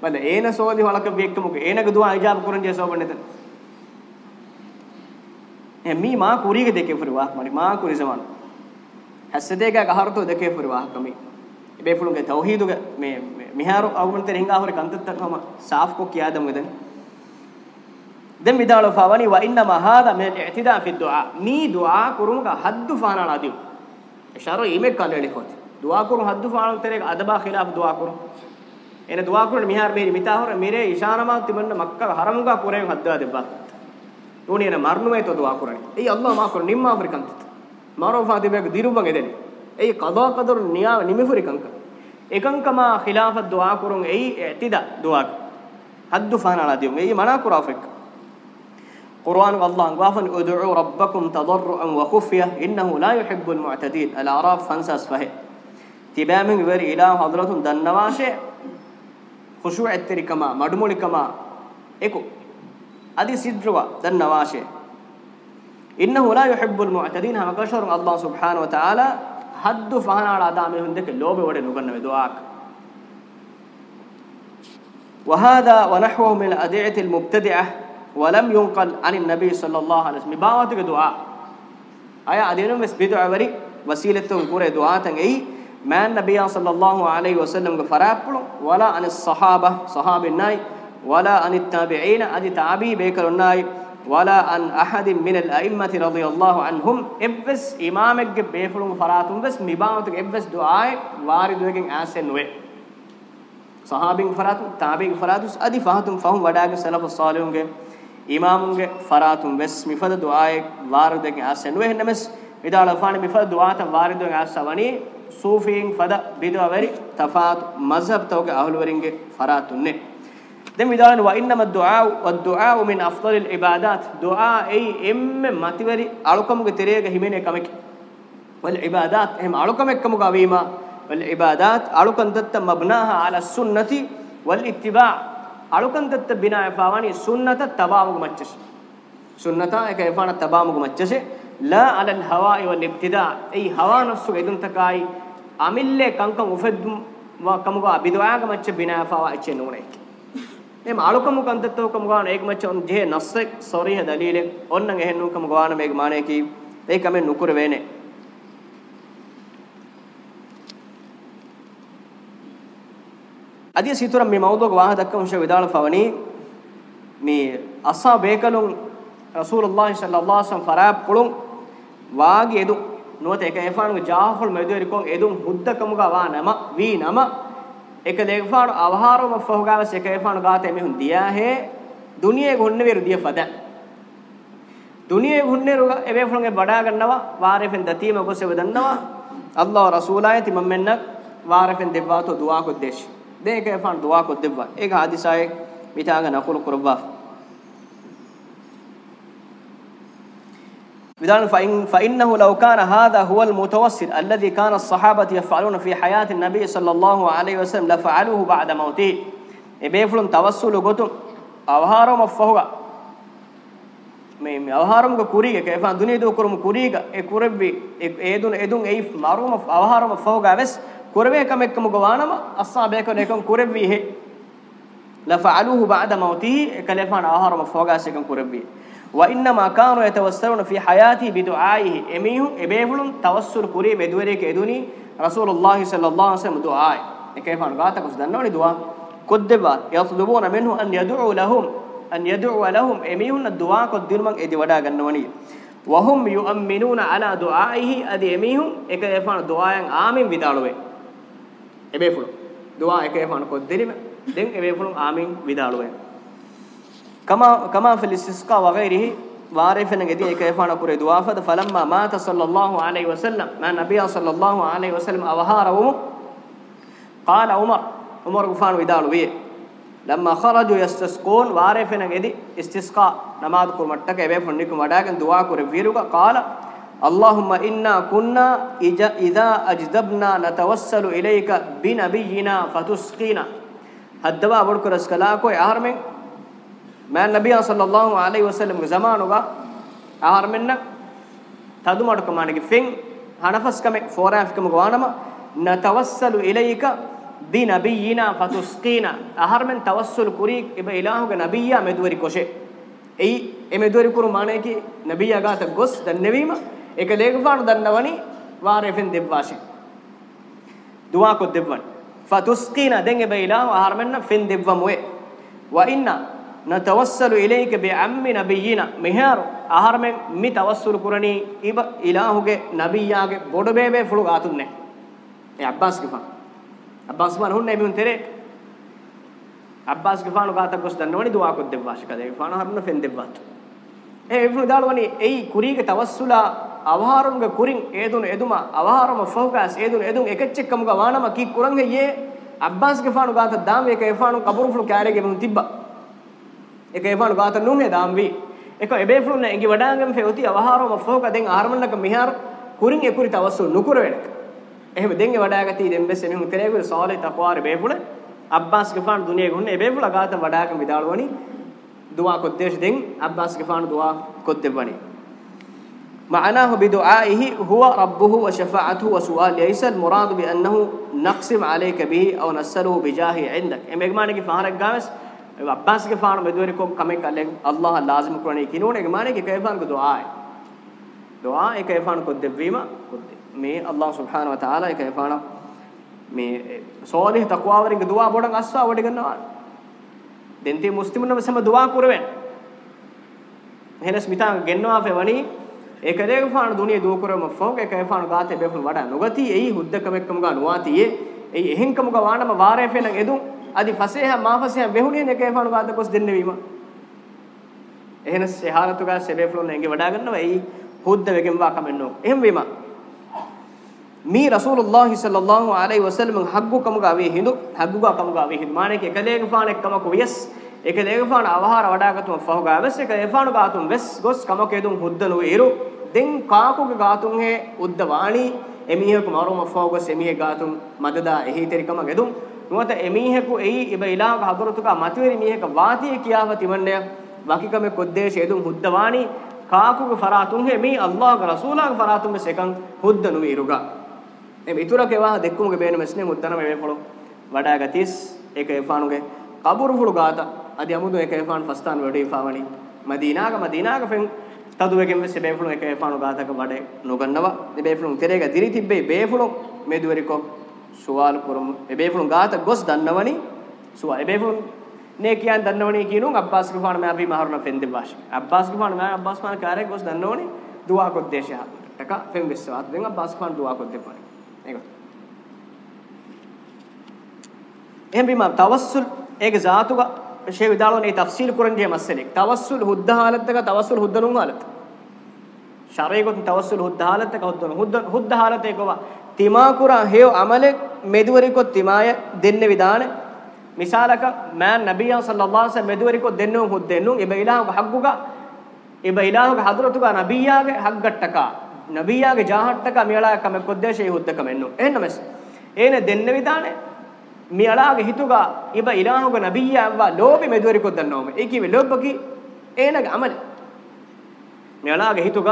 bale ena soli walaka bekkam ko ena ga dua ijab kurun je soban neten em mi ma kuri ga deke furwa mari ma kuri zaman hassede ga gaharto deke furwa kami be fulun ga tauhidu ga me miharu agun tere hinga hore kantat takama saaf ko kiyadam ga den දැන් විදාලෝ ෆවනි ව ඉන්න මහාද මෙන් ඉතිදා ෆි දුආ මී දුආ කුරුමුක හද්දු ෆානන අදියු ඉෂාරෝ ඊමේ කල්ලේ කොත් දුආ කුරු හද්දු ෆානන තරේක අදබා ඛිලාෆ දුආ කුරු එන දුආ කුරු මිහාර Mary මිතාහොර මිරේ ඉෂානමා තිබන්න මක්ක හරමුගා පුරේ හද්දා දෙබ්බා නෝනියන මර්ණුමේ තෝ දුආ කුරණි එයි අල්ලාහ් මා කුරු නිම්මා අපරිකන්ත මාරෝෆා දෙබෙක දිරුබන් එදෙනි එයි කදා කදරු නියා නිමිෆුරිකංක එකංකමා ඛිලාෆ දුආ කුරුන් එයි ඉතිදා දුආ හද්දු ෆානන අදියු එයි මනා කුරාෆෙක් قرآن الله غافن ادعوا ربكم تضرعا وخفية إنه لا يحب المعتدين الأعراف فانساس فهي تبامن غير إله حضرتهم دنواشة خشوع التركما مدمولكما إكو أدي سيدروا دنواشة إنه لا يحب المعتدين هم كشر الله سبحانه وتعالى حد فهنا على دامه هندك لوبه ودي نغنم دعاك وهذا ونحوه من الأدعية المبتدعة ولم ينقل عن النبي صلى الله عليه وسلم مباوتك دعاء ايا ادينم بس بدعاء وري وسيله كوري دعاء تن اي ما النبي صلى الله عليه وسلم فرابلو ولا عن الصحابه صحاب الناي ولا عن التابعين ادي تابعي بكر الناي ولا عن احد من الائمه رضي الله عنهم ابس امامك بيفلون فراتون بس مباوتك ابس دعاء واردوكين اسن وي صحابين فراتون تابعين فراتوس ادي فهتم فهم وداك سلف الصالحون ඉමාමුන්ගේ ෆරාතුන් වෙස් මිෆද දුආයේ වාරදෙන් ආසෙන් වෙහෙන්න මෙස් ඉදාල ෆාන මිෆද දුආත වාරදෙන් ආසවනි සූෆීන් ෆද බිදව වෙරි තෆාත් මස්හබ් තෝගේ අහුල් වරින්ගේ ෆරාතුන්නේ දෙම් ඉදාලන ව ඉන්නම දුආ ව දුආ මින් අෆ්දලිල් ඉබාදාත් දුආ එයි එම්ම මතිවරි අලුකමුගේ තිරේගේ හිමිනේ කමකි වල් ඉබාදාත් එහෙම අලුකමෙක්කමුගේ අවීමා වල් ඉබාදාත් අලුකන් දත්ත මබ්නාහා අලා සුන්නති වල් ඉත්තිබා අලුකන්තත් බිනායපාවනි සුන්නත තබාමුගු මච්චස සුන්නත එක එපාන තබාමුගු මච්චසේ ලා අලල් හවායි වල් ඉබ්තිදා ඒ හවා නස්සු ගෙදුන් තකයි අමිල්ලේ කංකම් උෆෙද්දු කමුගා අබිදවාග මච්ච බිනායපාවා එච්චේ නෝනේ එම අලුකමු කන්තත්ව කමුගාන ඒක මච්ච ඔන් ජේ නස්සෙක් සොරිහ දලීලෙ ඔන්නන් එහෙන්නු කමුගාන මේක මානේ කි ඒක මේ නුකුර වේනේ ಅದಿಯ ಸೀತುರ ಮಿ ಮೌದೋಗ ವಾಹ ದಕ್ಕ ಹುಶ ವಿದಾಳ ಫವನಿ ಮಿ ಅಸಾ ಬೇಕಲು ರಸೂಲುಲ್ಲಾಹಿ ಸಲ್ಲಲ್ಲಾಹು ಅಲೈಹಿ ವಸಲ್ಲಂ ಫರಾ ಪುಳುಂ වාගේ එදුම් නුවත එක එෆාණු ජාහුල් මෙදුරිකොන් එදුම් හුද්දකමුගා වා නම වී නම එක දෙගෆාණු අවහාරම ෆහුගාවස එක එෆාණු ගාතේ මෙහුන් දියා හේ දුනියේ ගොන්නවෙරු දිය ෆද දුනියේ ගොන්නේරු එවේෆුන්ගේ බඩා ගන්නවා වාරෙෆෙන් දතියම ගොසෙව දන්නවා අල්ලාහ් රසූලායති මම්මෙන්න වාරෙෆෙන් දෙවවාතෝ දුවා කොද්දේශී ديك فان دعاء كو دبا ايغا حديثاي ميتاغا نقول قربا بدان فإن فإنه لو كان هذا هو المتوسط الذي كان الصحابة يفعلون في حياة النبي صلى الله عليه وسلم لفعلوه بعد موته إبيفلون توسل قطم أوهارو مفهوغا මේ මේ අවහාරමක කුරීග කේෆාන් දුනිය දෝ කරමු කුරීග ඒ කුරෙබ්බි ඒදුන එදුන් ඒ මරුම අවහාරම ෆෝගාවස් කුරවේ කමෙක්කම ගවානම අස්සා බේකන එකම් කුරෙබ්බි හේ لفعلوه بعد موته كلفان أهرم فوقاسك كربي وإنما كانوا يتوسلون في حياته بدعائه إميهم إبيفلون توسل كري بدوريك إدوني رسول الله صلى الله عليه وسلم دعاء كيفان قاتك وسدنوني دعاء كدبا يطلبون منه أن an yad'u lahum emihunna du'a ko dirman edi wada gannawani wahum yu'minuna ala du'aihi adi emihun ek efan du'ayan amin vidaluwe ebe fulo du'a ek efan ko dirime den ebe fulun amin vidaluwe kama kama fil istisqa wa ghairihi وارفنا قدي كيفانا كوري دوافد فلما مات صلى الله عليه وسلم ما نبي صلى الله عليه وسلم أوهاره قال عمر عمر غفان ودالو بيه lamma kharaju yastasqun warefena gedi istisqa namaz kurmattaka ebe fonnikum wadagen dua kore viruga qala allahumma inna kunna idha ajdabna natawassalu ilayka bi nabiyyina fatusqina haddaba abur kuras kala ko ahar men man nabiy sallallahu alaihi wasallam zamanuga ahar menna tadumadukamaanege fin hanafas kame foraf kame gwanama natawassalu ilayka بنبينا فتسقينا اهرمن توسل كوري اب الهوغ نبيا مدوري كوشي اي امدوري كورو معنی کی نبيا گات گوس دنویما එක ලේගපාන දන්නවනි වාරෙන් දෙවවාශි දුවා කො දෙවවන් فتسقينا دنگ اب الهوغ اهرمن فين දෙවමුවේ وإنا نتوسل إليك بعم نبينا مهار أهرمن مي توسل كرني إب إلهه نبيا بودبه فلو غاتنه يا عباس كفان අබ්බාස් ගාන හුන්නේ මිහුන් තෙරේ අබ්බාස් ගාන ගාතක් ගොස් දන්නවනේ දුවා කොත් දෙවවාශ කදේ ෆාන හරුන ෆෙන් දෙවවාතු ඒ ඉබ්නු දාලවනි එයි කුරීක තවස්සුලා අවහාරුංග කුරින් ඒදුන එදුම අවහාරම ෆෞකාස් ඒදුන එදුන් එකච්චෙක්කමුග වානම කි කුරංග යේ අබ්බාස් ගෆානු ගාත දාම් එක එෆානු කබුරු ෆ්ලු කෑරේගේ මුන් තිබ්බා එක එෆානු ගාත නුන් හේ දාම් වී එක එබේ ෆ්ලු නේ ඉඟි වඩාංගම් ෆෙ උති අවහාරම ෆෞකා දෙන් ආරමන්නක මිහාර කුරින් එකුරි තවස්සු නුකුර වෙනක එහෙම දෙන්නේ වඩාගති දෙම්බෙස් එමෙහුන් කරේගුල සාලේ තකවාර බේපුල අබ්බාස් ගෆාන් දුනිය ගොන්නේ බේපුල ගාත වඩාක මිදාලවනි දුවා කොද්දේශ දෙන් අබ්බාස් ගෆාන් දුවා කොද්දෙවනි معناه بدعائه هو ربه وشفاعته وسؤال ليس المراد بأنه نقسم عليك به أو نسأله بجاه عندك إما إجماعنا كيف هارك جامس अब्बास के फान में दोरे को कमे कले अल्लाह लाजिम करने की नोने के माने के कैफान को दुआ है दुआ एक कैफान को दिव्वीमा को මේ අල්ලාහ් සුබ්හානහු වතාලා එක එපාන මේ සෝලිහ තක්වා වරින්ග දුවා බොඩන් අස්සා වඩ ගන්නවා දෙන්ති මුස්ලිමුන් සම දුවා කරවෙන් එහෙලස් මිතා ගෙන්නවා ෆෙවනි ඒක දෙක ෆාන දුනිය දුව කරවම ෆෝක එක එපාන ගාතේ බෙහුන් වඩා නොගති එයි හුද්දකම එක්කම ගා නොවාතියේ එයි එහෙන්කම ගා වානම වාරේ ෆෙනන් එදුන් අදි ෆසේහ මාෆසේහ වෙහුණියන එක එපාන ගාත කොස් දෙන්නේ වීම එහෙනස් එහාලතුගා සෙබේ ෆ්ලෝන් එංගේ වඩා ගන්නවා එයි හුද්ද වෙගෙන් වා කමෙන්නෝ එහෙම වීමා mi rasulullah sallallahu alaihi wasallam haggu kamuga ave hindu hagguga kamuga ave hindu mane ke ekaleega faana ekkamako yes ekaleega faana avahara wadagatum fahuga aves ekaleefaanu gaatum ves gos kamake dum huddanu eru den kaakuge gaatum he uddawani emiheku maruma fahuga semihe gaatum madada ehi terikama gedum nuwata emiheku ei iba ilaaga hagurutuka mativeri miheka waatiye kiyawa timanneya wakikame koddeshe edum huddawani kaakuge faratun he mi allahga rasulaaga faratun be sekan huddanu iruga නේ ඉතුරකේ වාහ දෙක්කුමගේ බේන මෙස්නේ මුත්තන මේ follow වඩා ගතිස් ඒක එෆානුගේ කබුරු ෆුළු ගාත අදි අමුදු ඒක එෆාන් ෆස්තාන් වැඩි එෆාවනි මදීනාග මදීනාග ෆෙන් තදුවකෙන් මෙස්සේ බේ ෆුළු ඒක එෆානු ගාතක වඩේ නොගන්නවා මේ බේ ෆුළු තෙරේග දිරි තිබ්බේ බේ ෆුළු මේ දුවරිකෝ සුවාල් පුරමු මේ බේ ෆුළු ගාත ගොස් දන්නවනි සුවා මේ බේ ෆුළු නේ කියන් දන්නවනේ කියනු අබ්බාස් ගුෆාන මෑ අපි මහරුණ ෆෙන් දෙවාශ අබ්බාස් ගුෆාන මෑ අබ්බාස් මාන කාරේ ගොස් දන්නවනේ දුවා කොද්දේශා ටක ෆෙන් විශ්වාස දෙන් අබ්බාස් ගුෆාන දුවා කොද්දේ පාන ඒක. එහෙන් බිම තවස්සුල් ඒක ධාතුක ෂේ විදාලෝනේ තෆ්සීල් කුරන්ගේ මස්සලෙක්. තවස්සුල් හුද්ද හාලත්තක තවස්සුල් හුද්දනුන් හාලත්. ශරේගොත් තවස්සුල් හුද්ද හාලත්තක හුද්දන හුද්ද හුද්ද හාලතේ ගව තිමා කුරා හේව අමලෙ මෙදුවරිකො තිමාය දෙන්නේ විදාන මිසාලක මෑ නබියා සල්ලල්ලාහු අලයිහි වසල්ලම් මෙදුවරිකො දෙන්නු හුද්දෙන්නු ඉබ ඉලාහුගේ හග්ගුගා ඉබ ඉලාහුගේ හදරතුගා නබියාගේ හග්ගට්ටකා ನಬಿಯಾಗೆ ಜಾಹಟ್ಟಕ ಮಿಯಳಾಗ ಕಮೆ ಕೊದ್ದೇಶೆ ಹುತ್ತಕ ಮೆನ್ನು ಎನ್ನಮಸ್ ಏನೆ ದೆನ್ನೆ ವಿದಾನೆ ಮಿಯಳಾಗೆ ಹಿತುಗ ಇಬ ಇಲಾಹುಗ ನಬಿಯ ಅವ್ವ ಲೋಬಿ ಮೆದುವರಿ ಕೊದ್ದನ್ನೋಮೆ ಏಕಿವೆ ಲೋಬಕಿ ಏನಗ ಅಮಲೆ ಮಿಯಳಾಗೆ ಹಿತುಗ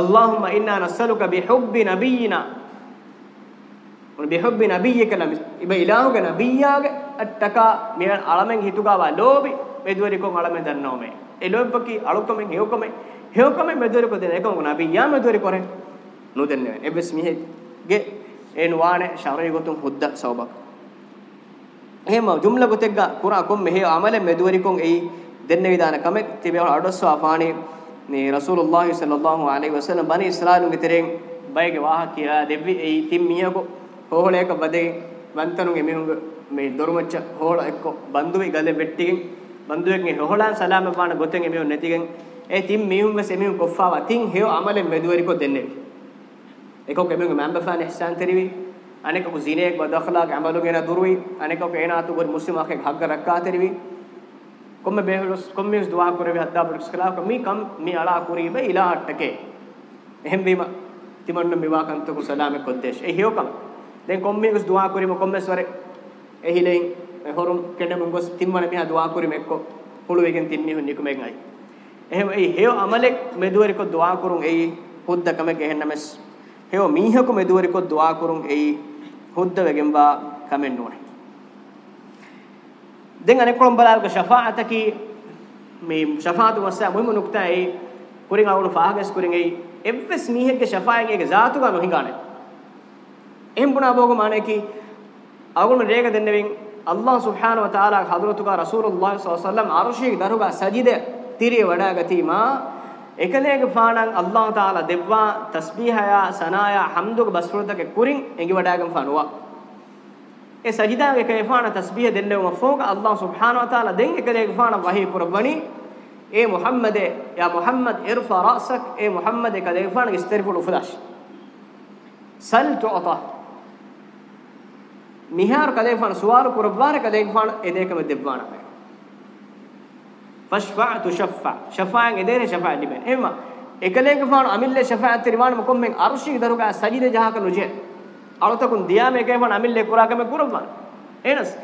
اللهم انا نسالك بحب نبينا بحب نبيك ඉබේ ඉලාහුගේ නබියාගේ අට්ටකා මෙයන් අලමෙන් හිතුගාවා ලෝබි මෙදුවරිකෝන් අලමෙන් දන්නෝමේ ඒ ලෝබ්බකි අලුකමෙන් හේවකමෙන් හේකම මෙදොරි කොදෙන එකම නබි යා මෙදොරි කරේ නුදෙන්නේ වෙන එබස් මිහෙ ගේ එන් වානේ ශරේ ගොතුම් හුද්ද සවබක් එහෙම ජුම්ල ගොතෙක්ග කුරා කොම් මෙහෙ අමල මෙදොරි කොන් එයි දෙන්න විදාන කමෙක් තිබේ අඩොස්සෝ අපානේ නේ රසූලුල්ලාහි සල්ලල්ලාහු අලයිහි වසල්ලම් බනි ඉස්ලාලුන්ගේ තෙරෙන් බයගේ වාහ කියා දෙවි එයි තිම් මියකෝ හෝලේක බදේ වන්තනුගේ මෙහුගේ මේ දොරුමච්ච හෝල එක්ක බන්දුවේ ගලේ බෙට්ටිගෙන් බන්දුවෙන් හොහලන් සලාම පාන ගොතෙන් එමෙ නැතිගෙන් ඒ තින් මීහුම් වෙස් එමීහුම් කොෆාවා තින් හේව අමලෙන් මෙදුවරිකෝ දෙන්නේ එකෝ කෙමෙන් මම්බෆාන ඉහ්සාන් තරිවි අනෙක කු ઝිනේක් වදඛලාක් අමලුන් එන දුරුයි අනෙක කු එනාතු ගොර මුස්ලිම් අකේ හග්ග රක්කා තරිවි කොම්ම බේහලොස් කොම්මස් දුවා කරවි හද්දා බුක්ස් කලා කොමි කම් මේ අලා කුරී බේ ඉලා අට්ටකේ එහෙම් වීම තිමන්න මෙවාකන්ත කු සලාමෙ කොද්දේශ ඒ හේවකම් දැන් කොම්මස් දුවා කරීම කොම්මස් වරේ එහිලෙන් හොරුම් කෙඩ මුංගොස් තිම්මන මෙහා දුවා කරීම එක්ක හුළු වෙගෙන් තින්නේ හුන්නිකු මෙන් අයි එහෙම ඒ හේව අමලෙක් මෙදුවරිකෝ දුවා කරුන් එයි හුද්ද කම ගෙහෙන්නමස් හේව මීහක මෙදුවරිකෝ දුවා කරුන් එයි හුද්ද වෙගෙන්වා කමෙන් නෝනේ දැන් අනෙකොළම් බලාල්ක ෂෆාඅත කි මේ ෂෆාඅත වස්සා මුහිම නුක්තා ඒ කුරින් අවුණු ෆාහගස් කුරින් ඒ එවස් මීහෙක්ගේ ෂෆායෙන් ඒක ذاتු ගම හිඟානේ එහෙම් පුණා බෝග මානේ කි අවුණු රේග දෙන්නෙවින් අල්ලාහ් සුබ්හානහු වතාලා හදරතුකා රසූලුල්ලාහ් සල්ලල්ලාහු අලයිහි වසල්ලම් අර්ශියේ දරුගා සජිදේ tiriye wada gatima ekalege faanan allah taala devwa tasbihaya sanaya hamduga basrutake kurin engi wada gam fanuwa e sajida ge ke faana tasbih denne wa foga allah subhanahu wa taala den ekalege faana wahi purbani e muhammade ya muhammad irfa ra'sak e muhammade ekalege faana istirfulu fulash sal tu'ta mihar kalege faana suwal purbana kalege faana edekam devwana fashfa'tu shaffa shafa'an edere shafa'a diben emma ekalenge faanu amille shafa'at riwan makom men arshi daruga sajide jaha ka nuje alutakun diyame ke faanu amille kuraga me kurban enas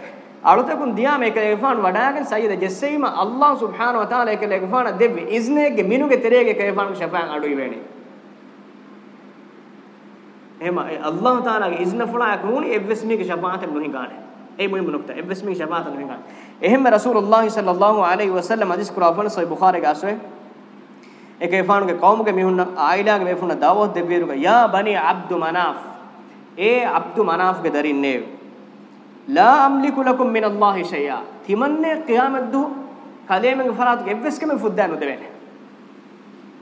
alutakun diyame ke faanu wadagen sajide jesseima allah subhanahu wa taala ke lege faanu devve iznege minuge terege ke faanu shafa'an adui veni එහෙම අල්ලාහ් තාලාගේ ඉස්න ෆලාක් නුනි එව්ස් මේක ෂෆාත නුහි ගානේ اي مهم نقطه ابس مين شبات مين قال اهم رسول الله صلى الله عليه وسلم حديث قرا فن صحيح بخاري اسوي එකේෆාණු ගේ කවුමුගේ මිහුන්න ආයිලාගේ මේෆුන දාවොත් දෙවියරුග යා බනි අබ්දු මනාෆ් ඒ අබ්දු මනාෆ් ගේ දරින්නේ ලා අම්ලිකු ලකුම් මින අල්ලාහ් ෂයියා තිමන්නේ ඛියාමත් දු කලේමගේ ෆරාත් ගෙව්ස් කම ෆුද්දානු දෙවෙන්නේ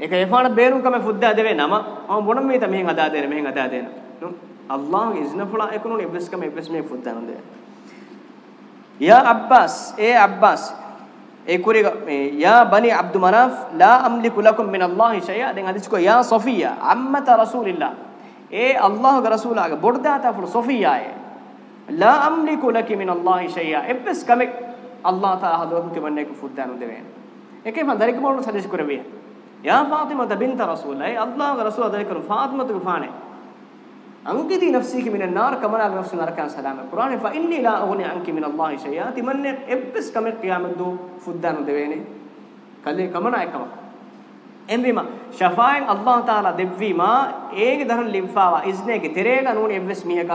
ඒක ඒෆාණ බේරුම් කම ෆුද්දා දෙවේ නම මම මොන මේත මෙහෙන් අදා දෙන මෙහෙන් අදා දෙන අල්ලාහ්ගේ ඉස්නෆලා එකුණු ගෙව්ස් කම ගෙව්ස් මේ ෆුද්දානු දෙවෙන්නේ යා අබ්බාස් ඒ අබ්බාස් ඒ කුරේ යා බනි අබ්දු මනාෆ් ලා අම්ලිකු ලකුම් මින අල්ලාහි ෂයියා දැන් හදිස් කෝ යා සොෆියා අම්මත රසූලිල්ලා ඒ අල්ලාහගේ රසූලාගේ බොඩදාතා ෆුල් සොෆියා ඒ ලා අම්ලිකු ලකි මින අල්ලාහි ෂයියා එබ්බස් කමෙක් අල්ලාහ තාලා හදවතුන් කෙවන්නේ කුෆුද්දානු දෙවෙන් ඒකේ මම දරික මොන සජස් කරවේ යා ෆාතිමත බින්ත රසූලයි අල්ලාහගේ රසූලා දරික ෆාතිමත ගෆානේ أنقذي نفسك من النار كما لا نفس نركان سلام القرآن فإني لا أغني عنك من الله شيئا تمن إبس كم قيامة دو فدان دويني كلي كما لا يكما එම්විම ෂෆායන් අල්ලාහ් තාලා දෙවීමා ඒගේ දරන් ලිම්ෆාවා ඉස්නේගේ තෙරේග නෝන එව්ස් මියක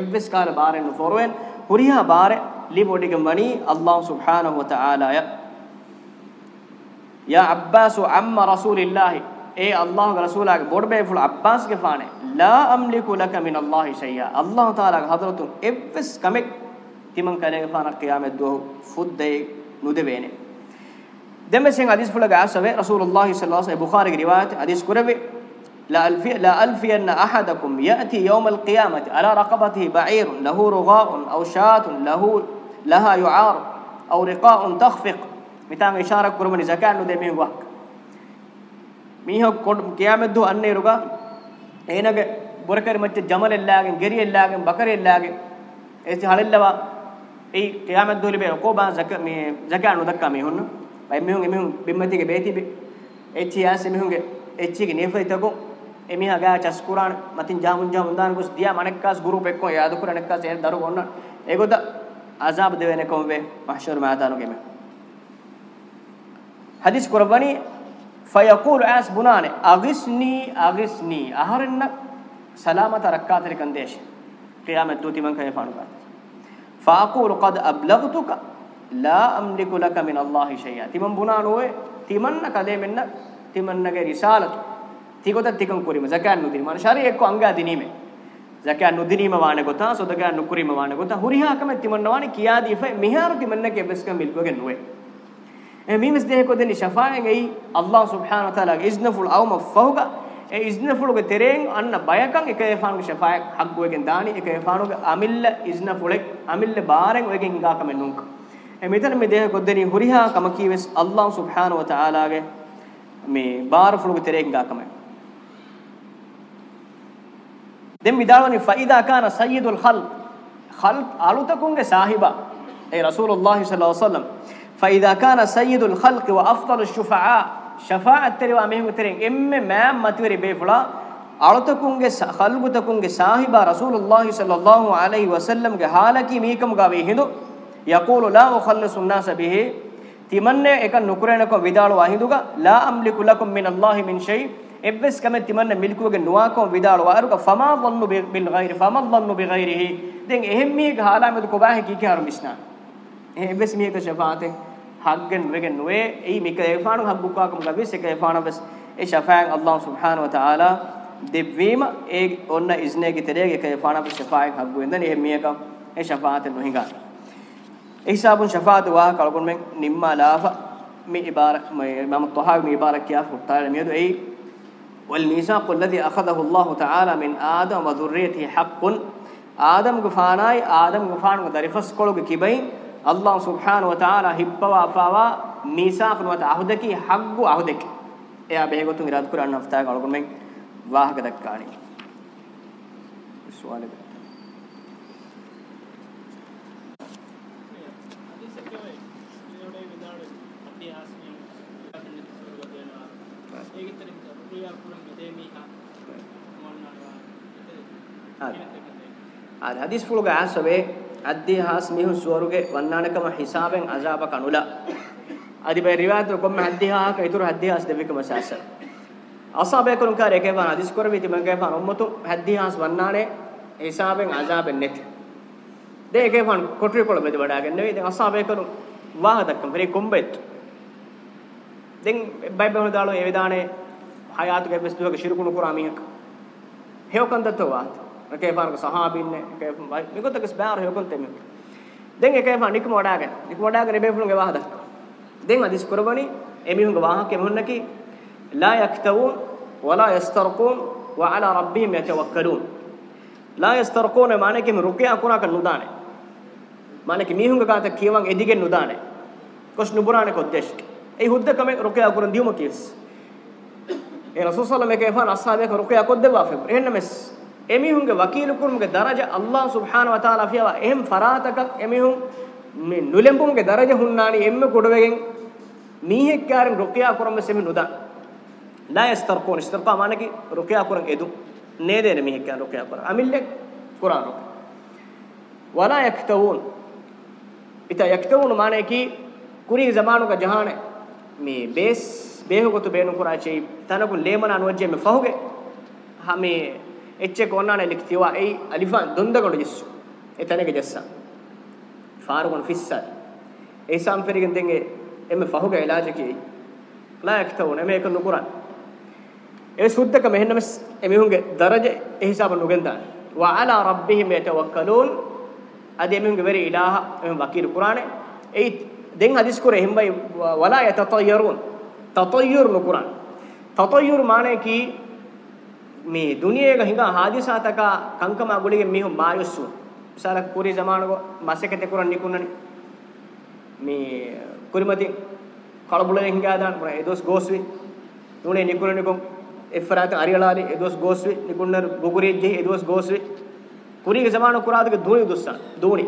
එව්ස් කාල බාරෙන් ෆොරෙන් හුරියා බාර ලිබොඩිග මණි අල්ලාහ් සුබ්හානහු වතාලා යා අබ්බාසු අම්මා රසූලිල්ලාහි اے اللہ کے رسول اگ بوڑ بے فل عباس کے فانے لا املک لك من اللہ شیئا اللہ تعالی حضرت ایفس کمک تیمن کلے فان قیامت دو فد دے ندے بینے دم سین حدیث فل گاس وے رسول اللہ صلی اللہ علیہ وسلم بخاری کی روایت حدیث کرے لا الف لا الف ان احدکم یاتی یوم القیامت على رقبته بعیر له رغاء او شاة له لها يعار او رقاء تخفق متان اشارہ کرمن زکان دے میں وقت මීහොක් කියාමෙද්දු අන්නේ රුගා ඒනගේ බොරකරි මච්ච ජමල එල්ලාගෙන් ගෙරි එල්ලාගෙන් බකරි එල්ලාගෙන් එසි හලෙල්ලවා ඒ කියාමෙද්දු ලිබේ කොබා සක මේ සකාණු දක්කා මේ හොන්න බයි මෙහුන් එමෙහුන් බිම්මතිගේ බේතිබේ එච්චි ආස මෙහුන්ගේ එච්චිගේ නේෆයිතකෝ එමිහ ගා චස් කුරාන මතින් ජාමුන් ජාමුන් දාන කුස් දියා මණක්කාස් ගුරු පෙක්කෝ යාද කුරණක්කාස් එන දරු ගොන්න ඒගොත අසාබ් දෙවෙන කොම්වේ මහෂර් මාතානුගේ මේ හදිස් කුරබනි فيقول اس بنان اغسني اغسني اهرن سلامت ركعات الكنديش قيام الدوتي من كان يفعل فاقول قد ابلغتك لا املك لك من الله شيئا تمن بنان هو تمن كلمن تمن نگه رسالت تيگوت تيكن كوريم زكان ندري من شاري اكو انگا دينيمه زكان ندريم وانه گوتا سودگا نكريم وانه گوتا هوريها كم تمن وانه كيا دي فمهار تمن نگه بسكم ملكوگن نوئ e mimes de ko deni shafaen ei allah subhanahu wa taala ge izna ful awma fahuga e izna ful ge tereng anna bayakan ek e faanu ge shafaen haggu egen dani ek e faanu ge amilla izna fulek amilla baren egen inga kamen nunk e metan me de ko deni huriha kama kiwes allah subhanahu wa taala ge me bar ful ge tereng ga kamen den midalwani fa idha kana sayyidul khalq khalq alutakun ge sahiba e rasulullah sallallahu alaihi wasallam فإذا كان سيد الخلق وأفضل الشفعاء شفاعة تري وامهم ترين إما ما متوري بيفلا أرتكونج خلقتكونج صاحب رسول الله صلى الله عليه وسلم جهالك ميكم قاوي هندو يقول لا أخلص الناس به تمنى إكن نكرنكم بدال واهندوكا لا أملك لكم من الله من شيء إبس كم تمنى ملكوك نواكم بدال واهروكا فما ظن بالغير فما ظن بغيره دين إهم ميك هالا مدكوباه كي كهرمسنا إبس ميك شفاعته haqqen wegen nuwe ei mika efanu haqqukka kam gabe seka efanu bes e shafa'an allah subhanahu wa ta'ala devvima e onna izne ge terege ka efanu bes shafa'an haqqu endan e miyaka e shafa'at nuhinga e hisabun shafa'at wa kalkon men nimma lafa mi ibarak imam tahawi mi ibarak kiya futala miyedu ei والميثاق الذي أخذه الله تعالى من آدم وذريته حق آدم غفاناي آدم غفان ودرفس كلو كيبين අල්ලාහ් සුබ්හානහු වතාලා හිප්පවා අපාවා මීසාක් නුවත අහුදකි හග්ගු අහුදකි එයා බෙහෙගොතුන් ඉරාද කුරාන් අෆතා කලකොන් මේ වාහක දක්කාණි සුවාලෙ ආ හදිස් ෆුලුගා සබේ අද්දී හාස් මිහු ස්වර්ගේ වන්නානකම හිසාවෙන් අසාබ කනුලා අදි බයි රිවායත කොම්ම අද්දී හාක ඉතුරු අද්දී හාස් දෙවිකම සාස අසාබේ කරුන් කාර එකේ වන් අදිස් කර විති මං කේ වන් උම්මතු අද්දී හාස් වන්නානේ හිසාවෙන් අසාබෙන් net දේ එකේ වන් කොටරි කොළ මෙද වඩාගෙන නෙවෙයි දැන් අසාබේ කරුන් වාහදක්කම් පෙරේ කොම්බෙත් දැන් බයි බහුන දාලෝ ඒ විදානේ හයාතු කැපස් දුවක ශිරුකුණු කරා මිහක හේවකන්දතෝ වාත එකේපාරක සහාබින්නේ එකේ මිගොතකස් බෑර හොකන් තෙමි දැන් එකේපාර නිකම වඩාගෙන නිකම වඩාගෙන ඉබේපුණු ගෙවහ දක්වා දැන් අදිස් කරබනි එමිහුඟ වාහක එමුන්නකි ලා යක්තවුන් වලා යස්තරකුන් වඅලා රබ්බිහිම් යතවක්කලුන් ලා යස්තරකුන মানে කිම රුකියා කුණාක නුදානේ মানে කි මිහුඟ කාත කියවන් එදිගෙන් නුදානේ කොස් නුබුරානේ කොද්දේශ් ඒ හුද්ද කම රුකියා කුරන් දියුම කිස් ඒ රසූල් සල්ලල්ලාහු අලයිහි වසල්ලම එකේපාර අස්හාබේ රුකියා කොද්දවා ෆෙබ් එහෙන්නමස් එමිහුන්ගේ වකීලුකුරුමගේ දරජ අල්ලාහ් සුබ්හානහු වතාලා ෆියවා එහෙම් ෆරාතක එමිහුන් මේ නුලෙම්බුමගේ දරජ හුන්නානි එම්ම කොඩවගෙන් මීහෙක් ගාරන් රුකියා කරම සෙමි නුදා ලා යස්තරකෝන ඉස්තරකා මානකි රුකියා කරන් එදු නේ දෙන මීහෙක් ගාන රුකියා කරා අමිල්ලෙක් කුරාන රුක වලා යක්තවුන් ඉත යක්තවුන් මානකි කුරි ජමානුක ජහාන මේ බේස් බේහගතු බේනු කරා චේ තනකු ලේමන අනුවජ්ජේ මේ ෆහුගේ හමේ එච්ච කොන්නාන ලික්තිවා ඒ අලිෆන් දොන්දගොඩ ජෙස්සු එතනක ජෙස්සා ෆාරුගොන් ෆිස්සල් ඒ සම්පරිගෙන් දෙන්නේ එමෙ ෆහුග ඉලාජකේ ලායක්තවන මේක නුකුරන් ඒ සුද්දක මෙහෙන්නම එමිහුන්ගේ දරජ ඒ හිසාබ නුගෙන් දාන වඅලා රබ්බිහිම යතවක්කලූන් අද එමිහුන්ගේ වෙරි ඉලාහ එමෙ වකීල් කුරානේ ඒ දෙන් හදිස් කුරේ හෙම්බයි වලා යතතයරුන් තතයුර් නුකුරන් තතයුර් මානේ කී මේ දුනියේග හිඟා හාදිසාතක කංකම අගුලිගෙ මිහු මායොස්සු සාරක් පුරි ජමානගො මස්සකෙත කුරන් නිකුන්නනි මේ කුරිමති කලබුලෙන් හිඟා දාන පුරා එදොස් ගෝස්වි නුනේ නිකුන්නනි කොම් එෆරාත අරියලාලි එදොස් ගෝස්වි නිකුන්නර බුගුරෙජ්ජි එදොස් ගෝස්වි කුරිගෙ ජමාන කුරාදක දුනි උදුස්සා දුනි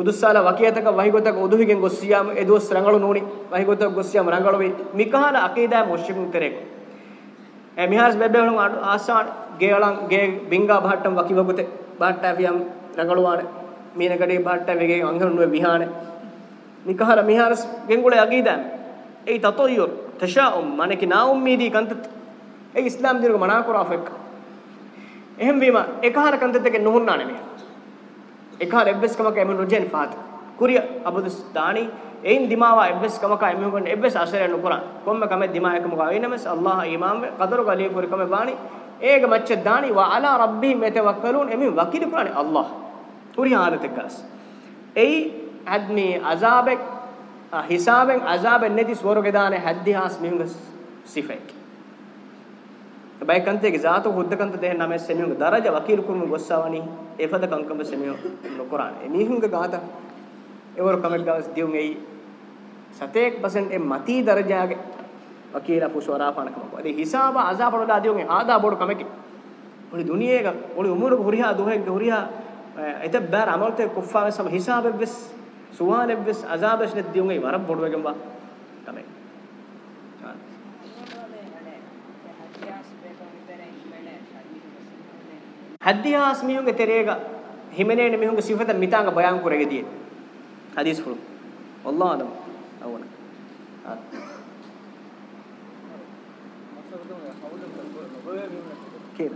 උදුස්සාල වකියතක වහිගතක උදුහිගෙන් ගොස්සියාම එදොස් රංගලු නුනි වහිගතක ගොස්සියාම රංගලු වේ මිකහන අකීදා මොෂිකුන් කරේකෝ e mihars bebbe ulun aasan ge alan ge binga bahattam waki wagute bahatta afiyam ragaluwane meena gade bahatta vege anghanu mihane nikahara mihars gengule agidam ei tatoyur tashaum mane ki na ummidi kant ei islam dirgo mana kora afek ehem bima ekahara kant teke nuhunna ne me ekahara ebbes kamaka emun nujen fat kuriya abudus dani එයින් දිමාවා එබ්බස් කමක එමුගොන් එබ්බස් අශරය නුකරන් කොම්ම කම දිමා එකම කව එනමස් අල්ලාහ ඊමාම් වේ කදරු ගලිය පුර කම බානි ඒක මච්ච දානි වා අලා රබ්බිහිම් යතවක්කලුන් එමි වකිලි පුරානි අල්ලාහ උරි ආලතක ගස් එයි අද්මි අසාබෙක් හිසාබෙන් අසාබෙන් නැති ස්වර්ගෙ දානේ හද්දිහාස් මිහුඟ සිෆෙක් බයි කන්තේ ගාතෝ හුද්දකන්ත දෙහ නමෙ සෙමියුඟ දරජ වකිල් කුරුම ගොස්සවනි එපද කංකම සෙමියෝ නොකරානේ මිහුඟ ගාතා එවර කමල් ගාස් දියුන් එයි සතේක් බසෙන් එ මති දරජාගේ වකීලා පුෂවරා පානකම කොයි හිසාබ අසාපරලා දියුන් එ ආදා බොඩ කමකේ උනි දුනියේක උනි උමුරුක හුරිහා දුහෙක හුරිහා එතබ්බාර අමල්තේ කුෆාවේ සම හිසාබෙබ්ස් සුවානෙබ්ස් අසාබෙස් නෙද්දියුන් එ වරම් බොඩ වගම්වා තමයි හද්දියාස් මියුන්ගේ තෙරේග හිමනේ මියුන්ගේ සිෆත මිතාංග බයං කරගෙදී حديث فلو والله أعلم أولا كيف؟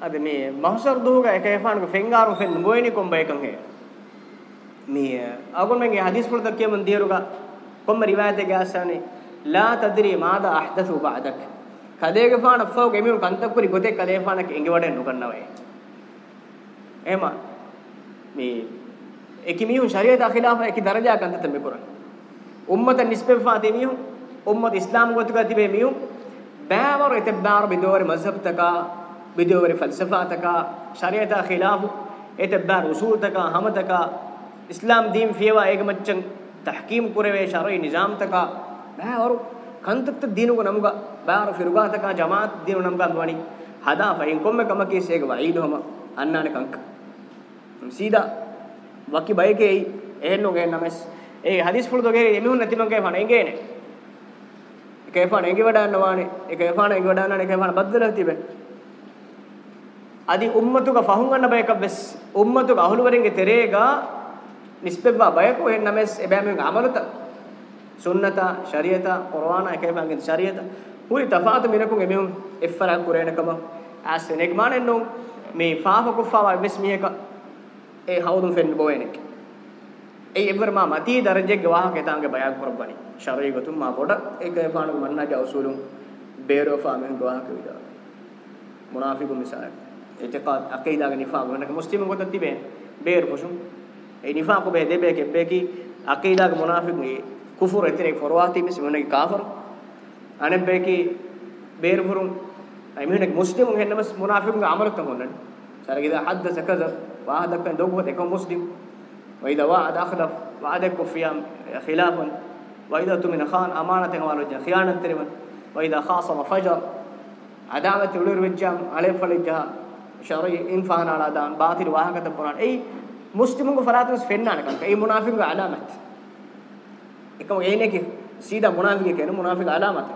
අද මේ මහසර් දුහග එක එපානක ෆෙන්ගාරු ෆෙන් ගොයිනි කොම්බ එකන් හේ මේ අගොන් මගේ හදිස් වලද කියමන් දියරුග කොම්ම රිවායත ගාසනේ ලා තදරි මාද අහදසු බාදක ಕದೇಗೆ ಫಾಣ ಫೌ ಗೆಮಿಯು ಕಂತಕ್ಕುರಿ ಗೊತೆ ಕದೇ ಫಾಣಕ್ಕೆ ಎಂಗೆ ವಡೆ ನುಕನ್ನವೆ ಏಮ ಮೀ ಎಕಿಮಿಯು ಶರಿಯತ್ ಖಿಲಾಫ ಎಕಿ ದರಜಾ ಕಂತತ ಮಿ ಕುರನ್ ಉಮ್ಮತ ನಿಸ್ಬೆ ಫಾ ದೇಮಿಯು ಉಮ್ಮತ ಇಸ್ಲಾಂ ಗೊತುಗ ದಿಬೆ ಮಿಯು ಬಾವರ ಇತಬಾರ ಬಿದೋರೆ ಮಜ್ಹಬ್ ತಕ ಬಿದೋರೆ ಫಲ್ಸಫಾ ತಕ ಶರಿಯತ್ ಖಿಲಾಫ ಇತಬಾರ ಉಸೂಲ್ ತಕ ಹಮ ತಕ ಇಸ್ಲಾಂ ದೀನ್ ಫಿಯವಾ ಏಗ ಮಚ್ಚಂ ತಹಕೀಮ್ ಕುರವೆ ಶರೈ ನಿಜಾಮ್ ತಕ ಬಾವರ ಕಂತತ ದೀನುಗ ನಮಗ ಬಾರು ಫಿರುಗಾತ ಕಾ ಜಮಾತ್ ದಿನ ನಮ್ ಗಾ ದ್ವನಿ ಹದಾ ಫೈನ್ ಕೊಮ್ಮೆ ಕಮ ಕಿ ಸೇಗ ವೈದು ಹಮ ಅನ್ನಾನ ಕಂಕ ಸೀದಾ ವಕಿ ಬಯಕೆ ಎಹನ್ನೋ ಗೆ ನಮಸ್ ಏ ಹದೀಸ್ ಫುಲ್ದೋಗೆ ಎಮಿಹು ನತಿನೋ ಗೆ ಫಣೆಂಗೇನೆ කේපාන එංගි වඩන්න වානේ ඒක කේපාන එංගි වඩන්න නේ කේපාන බද්දලා තිබේ අදි උම්මතුක ෆහුන් ගන්න බයක වෙස් උම්මතුක අහළු වරෙන්ගේ තෙරේගා නිස්පෙබ්බා බයක වෙන්න මෙස් එබෑමෙන් අමලත සුන්නත ශරියත කුර්ආන එකේමගේ ශරියත huri tafaatu minakun emihun effaran kureenakama as wenek manennun me faafa kuffawa mes miheka e hawdun fen bowenek ei ever ma mati darajeg wahake taange bayan korbani sharri gotum ma poda ek faanu manna ja usulun beero faamen wahake wida munafiqu misal etiqad aqida ga nifaq wenaka muslimun gotat tibe beer poshun ei nifaq be debe ke be ki aqida ga munafiqu kufur etine forwati mes munaki kafir ಅಣೆಬೇಕಿ ಬೇರ್ಬುರು ಐಮಿನಕ್ ಮುಸ್ಲಿಮ್ ಹೆನ್ನಮಸ್ ಮುನಾಫಿಕುಂಗ ಅಮರತ ಮೊನ್ನನ್ ಸರಗಿದ ಹದ್ದ ಸಕದ ವಾಹದಕ್ಕ ದೋಗುವತ ಎಕ ಮುಸ್ಲಿಮ್ ವೈದ ವಾದ ಅಖಲಫ ವಾದ ಕುಫಿಯಂ ಖಿಲಾಫನ್ ವೈದ ತುಮಿನ ಖಾನ್ ಅಮಾನತೆ ವಾಲ ಜ ಖಿಯಾನತ್ ತೆರಿವನ್ ವೈದ ಖಾಸಮ ಫಜರ್ ಅದಾವತ ಉಳುರ್ ವಿಜ್ಜಂ ಅಲೆ ಫಲಿಜ ಶರೈ ಇನ್ಫಾನ ಅಲಾದಾನ್ ಬಾತಿರ್ ವಾಹಕತ ಪುರಾನ್ ಐ ಮುಸ್ಲಿಮುಂಗ ಫರಾತುಸ್ ಫೆನ್ನಾನ ಕಂತ ಐ ಮುನಾಫಿಕುಂಗ ಅಲಾಮತ್ ಎಕ ಏನೆಕಿ ಸೀದಾ ಮುನಾಫಿಕ ಕೇನ ಮುನಾಫಿಕ ಅಲಾಮತ್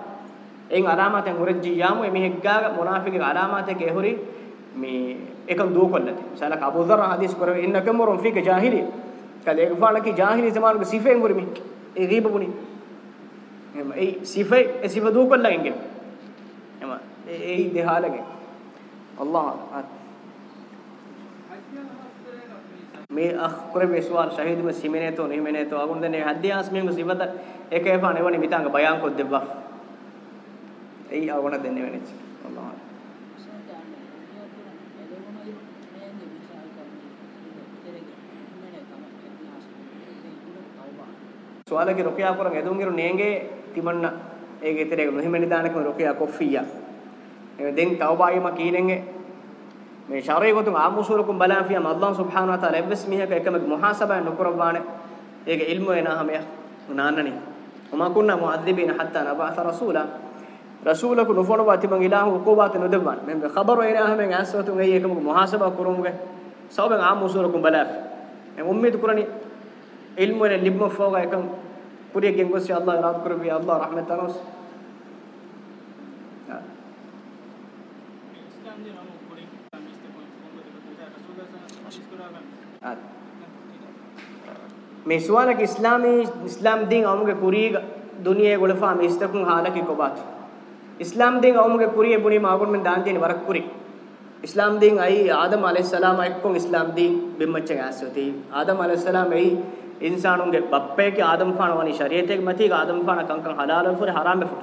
එන් අලාමාතෙන් හොරෙජ්ජි යාමු මේ හෙග්ගාග මුනාෆිකගේ අලාමාතේ හොරි මේ එකම් දුවකොල්ලති සලක අබූ දර හදීස් කරව ඉන්නක මරුම් ෆීක ජාහිලි කලේ ගෆාලකි ජාහිලි සමානක සිෆෙන් ගුරිමි ඒ ගීබ බුනි එම ඒ සිෆේ ඒ සිෆ දුවකොල්ලගෙන් එම ඒ දෙහාලගෙන් අල්ලාහ මේ අක්කර විශ්වාස ශහීද් මේ සිමිනේ තෝ නිමිනේ තෝ අගුන් දනේ හද්දියාස් මේක සිවත එකේපාන එවනේ මිතංග බයංකොත් දෙවවා එයි අවණ දෙන්නේ වෙනච්ච අල්ලාහ සුවාලගේ රුකියා කරන් එදුන්ගේ නේගේ තිමන්න ඒගේ ඉතරේ මෙහෙමනි දානක රුකියා කොෆියා මේ දෙන් තවබායම කීනෙන්ගේ මේ ශරීර ගොතුන් ආමුසුරකුම් බලන් ෆියම් අල්ලාහ් සුබ්හානහු වතාලා එබ්ස් මිහක එකම මුහාසබා නොකරවානේ ඒක ඉල්මු එනහම ය නාන්නනි وما كنا معذبين حتى نبعث رسولا රසූලකු නොෆොනවා තිමන් ඉලාහු උකෝබාත නොදෙවන් මෙන් ඛබරු ඉනාහ මෙන් ඇස්සතුන් ඇයි එකමක මුහාසබා කුරුමුගේ සෞබෙන් ආම් උසූලකුම් බලාෆ එම් උම්මීද කුරණි ඉල්මුනේ ලිබ්ම ෆෝගා එකම් පුරිය ගෙන්ගොස් අල්ලාහ් රාබ් කුරබි අල්ලාහ් රහමතනොස් මේ සුවාලක ඉස්ලාමී ඉස්ලාම් දින් අමුගේ කුරීග දුනියේ ගොලෆා මිස්තකුන් හාලකි කොබාතු ඉස්ලාම් දෙන් අවමගේ කුරිය බුණීම ආගොන් මෙන් දාන් දෙන වරක් කුරි ඉස්ලාම් දෙන් අයි ආදම් අලයිහිස්සලාම එක්කොන් ඉස්ලාම් දෙන් බෙම්මච්ච ගැස්සෝති ආදම් අලයිහිස්සලාම එයි ඉන්සානුන්ගේ බප්පේගේ ආදම් ෆාන වනි ශරීයතේ මතී ආදම් ෆාන කංකං හලාලල් ෆුර හරාම් ෆුර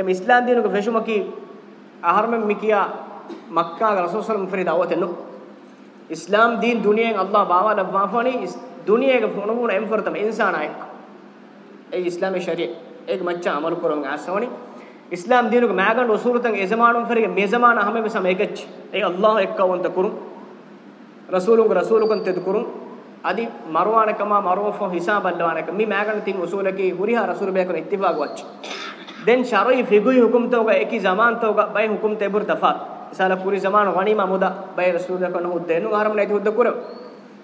එම් ඉස්ලාම් දිනුක ෆෙෂුමකි අහර්මෙන් මිකියා මක්කාගේ රසූල් සල්ලම් ෆරි දාවතෙන්නු ඉස්ලාම් දීන් දුනියෙන් අල්ලාහ් බාවා ලබ්වා ෆානි දුනියගේ ෆොනුමුන එම් ෆර්තම ඉන්සානායක ඒ ඉස්ලාමේ ශරීය ඒක මච්චා අමල් කරන් ආසවනි ඉස්ලාම් දිනුක මෑගන් උසූරුතන් ඒ ජමානුම් ෆරිගේ මේ ජමාන හැම වෙසම එකච්ච ඒ අල්ලාහ් එක්කවන්ත කුරුම් රසූලුන් රසූලුකන් තෙද කුරුම් අදි මරවානකම මරෝෆෝ හිසාබල්ලවානක මි මෑගන් තින් උසූලකේ හුරිහා රසූල් බේකන ඉත්තිෆාග වච්ච දැන් ශරයි ෆිගුයි හුකුම් තෝග ඒකි ජමාන් තෝග බයි හුකුම් තෙබුර තෆාත් ඉසාල පුරි ජමාන ගණීම මුදා බයි රසූල් දකන හුද්දේනු ආරම් නැති හුද්ද කුර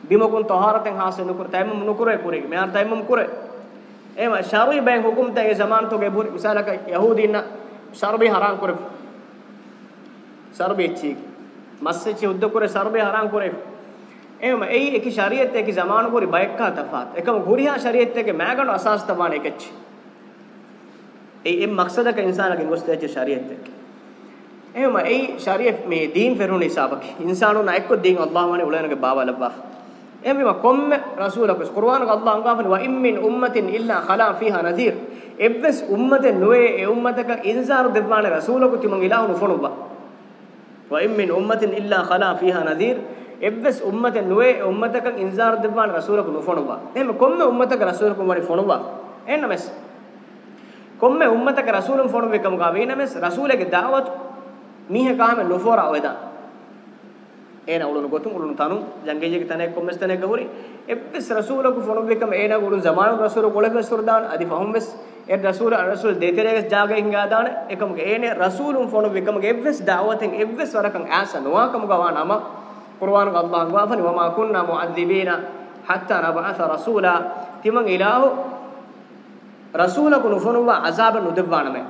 බිමකුන් තහාරතෙන් හාසෙනු කුර තයිමම් නුකුරේ පුරේ මෙයා තයිමම් කුරේ ema shari bay hukum tege zaman toge bur misalaka yahudina sharbi haram kore sharbi chik masse chi udda kore sharbi haram kore ema ei ek shariat ek zaman kore bayakka tafat ekam guriya shariat ek magano asas tabane ekach ei em maqsadaka insana ke goste che shariat ek ema ei shariat me deen ferun hisabak insanu na ekko deen allah mane ulana ke baba labba emima komme rasulako qur'an ga allah angafani wa im min ummatin illa khala fiha nadhir ebbes ummate noe e ummataka inzar devwane rasulako timan ilahunu fonuba wa im min ummatin illa khala fiha nadhir ebbes ummate noe e ummataka inzar devwane rasulako nufonuba em komme ummataka rasulako wani fonuba ennames komme ummataka rasulun fonuwe kamuga venames rasulake da'wat mihe kaame nufora weda ena ulun gotum ulun tanu language ke tanek kommes tanek gahuri ebbes rasul ko fonu bekam ena ulun zamanu rasul ko lek rasul dan adi fahum bes er rasul ar rasul detere ges jaage hinga dan ekam ke ene rasulun fonu bekam ge ebbes dawaten ebbes warakan asa noa kam gawa nama qur'an ko allah gawa fani wama kunna mu'adhibina hatta nab'atha rasula timan ilahu rasula ko fonu wa azab nudwana me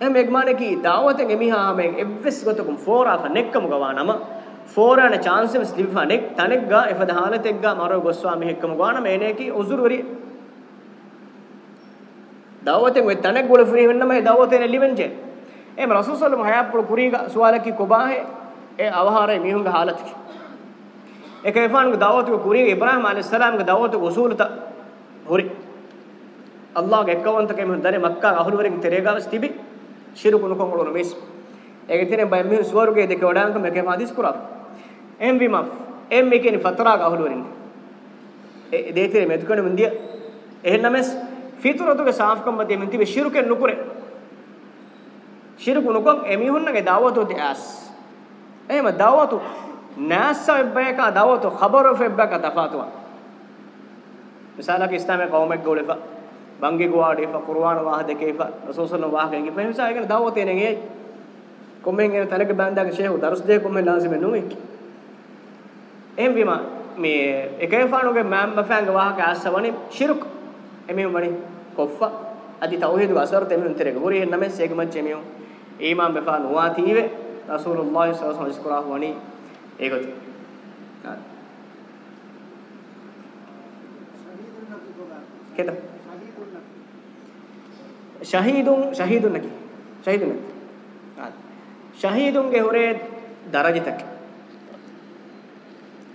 em ekmane ki dawaten emiha men ebbes gotukum fora fa nekkam gawa nama ಫೋರಾಣ ಚಾನ್ಸೆಮ್ ಸ್ಲಿಫಾನೆಕ್ ತನೆಗ್ಗ ಎಫದ ಹಾಲತೆಗ್ಗ ಮರೋ ಗೊಸ್ವಾಮಿ ಹೆಕ್ಕಮ ಗಾಣ ಮೇನೇಕಿ ಉಜುರುವರಿ ದಾವತೆ ವೆ ತನೆಗ್ ಗೊಳ free ವೆನ್ನ ಮೇ ದಾವತೆನೆ ಲಿವೆಂಜೆ ಎಂ ರಸೂಲ್ ಸಲ್ಲಲ್ಲಾಹು ಅಲೈಹಿ ವಸಲ್ಲಂ ಕುರಿಗ ಸುವಾಲಕಿ ಕೊಬಾಹೆ ಎ ಅವಹಾರೆ ಮೀಹುಂಗ ಹಾಲತ್ಕಿ ಏಕ ಎಫಾನ್ ಗ ದಾವತೆ ಗ ಕುರಿಗ ಇಬ್ರಾಹಿಂ ಅಲೈಹಿ ಸಲಾಂ ಗ ದಾವತೆ ಗ ಉಸೂಲತ ಹುರಿ ಅಲ್ಲಾಹ್ ಗ ಎಕ್ಕವಂತ ಕೈ ಮಹದರೆ ಮಕ್ಕಾ ಅಹುಲ್ ವರಿಗೆ ತೆರೆಗಾವಸ್ ತಿಬಿ ಶಿರುಕುನು ಕೊಂಗಳು ಮೇಸ್ ඒකෙතිනේ බය මිහු සුවරුගේ දෙක වඩාන්ක මේකේ හදිස් කුරා එම් විමෆ් එම් මේකේනි ෆතරාග අහුලවරින් ඒ දෙතිනේ මෙතුකන මුන්දිය එහෙන්නමස් ෆිතුරතුගේ සාෆ්කම් මැදෙ මෙන්ති වෙ ශිරුකෙ නුකුරේ ශිරුකු නුකම් එමිහුන්නගේ දාවතෝ දෑස් එහෙම දාවතෝ ناس වෙබ්බයක දාවතෝ خبر වෙබ්බක තෆාතුවා මිසාලක ඉස්ලාමයේ කවුමෙක් ගෝලෙපා බංගේ ගෝවාඩේපා කුර්ආන වාහ දෙකේපා රසූසුල්ලාහ වාහ ගෙන්ගේ පෙන්සා එකන දාවතේ නේ කොම්මෙන් එන තැනක බඳාගේ ෂේහු දරුස් දෙක කොම්මෙන් ලාසිම නුමෙක් එම් විමා මේ එකේ ෆානුගේ මෑම් මෆෑන්ග වාහක ආස්සවනි ශිරුක් එමෙම වනි කොෆ්ෆ අදි තෞහීද වසර තෙමෙන් තෙරෙක බුරි එන්න මේ සේගම චෙමියු ඊමාම් බෙෆා නුවා තීවේ රසූලුල්ලාහ් සල්ලල්ලාහු අලයිහි වසල්ලම් වනි ඒකත් කෙත ශහීදුන් ශහීදුන් නකි ශහීදුන් නකි ಶಹೀದುಂಗೆ ಹೊರೆ ದರಜತಕ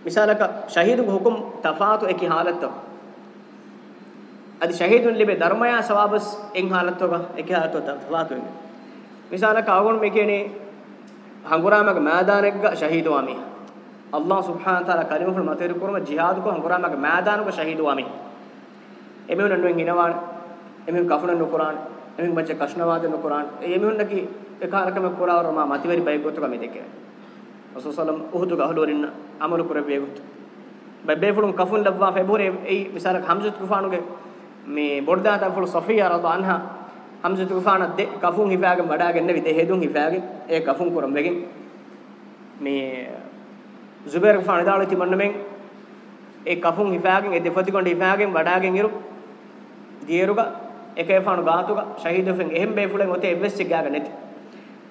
ಮಿಸಾಲಕ ಶಹೀದುಗೆ ಹುಕುಂ ತಫಾತು ಏಕಿ ಹಾಲತ್ತ ಅದು ಶಹೀದುನ್ ಲಿಬೆ ಧರ್ಮಯ ಸವಾಬಸ್ ಎಂಗ್ ಹಾಲತ್ತೋಗ ಏಕಿ ಹಾಲತ್ತೋ ತಫಾತು ಎಂಗ್ ಮಿಸಾಲಕ ಆಗೋಣ ಮೇಕೇನಿ ಹಂಗುರಾಮಗ ಮೈದಾನಗ ಶಹೀದು ಆಮಿ ಅಲ್ಲಾಹ್ ಸುಬ್ಹಾನಹು ತಾಲಾ ಕಲಿಮುಲ್ ಮತೇರು ಕುರ್ಮ ಜಿಹಾದ್ ಕೋ ಹಂಗುರಾಮಗ ಮೈದಾನಗ ಶಹೀದು ಆಮಿ ಎಮೆನು ನನ್ನು ಎಂಗಿನವಾಣ ಎಮೆನು ಕಫುನ ನುಕುರಾನ್ ಎಮೆನು ಮಚ್ಚ ಕಷ್ಣವಾದ ನುಕುರಾನ್ ಎಮೆನು ನಕಿ එකාලකම කුරාවර මා මතිවරි බයිගොතුක මෙදෙකේ රසූසලම් උහුදු ගහලෝරින්න අමල කුර බේගොතු බබේෆුලුම් කෆුන් ලබ්වා ෆෙබෝරේ ඒ මිසරක් හම්සුත් කුෆානුගේ මේ බොඩදාතා ෆුල් සෆියා රදාන්හා හම්සුත් කුෆාන දෙ කෆුන් හිපාගෙන් වඩාගෙන විදේ හේදුන් හිපාගෙන් ඒ කෆුන් කුරම් වෙගින් මේ සුබේර් කුෆාන දාලති මන්නමෙන් ඒ කෆුන් හිපාගෙන් ඒ දෙපති කොණ්ඩ හිපාගෙන් වඩාගෙන ඉරු දියරුගා එකේ ෆානු ගාතුගා ශහීදෙන් එහෙම් බේෆුලෙන් ඔතේ එවෙස් එක ගාගෙන නැති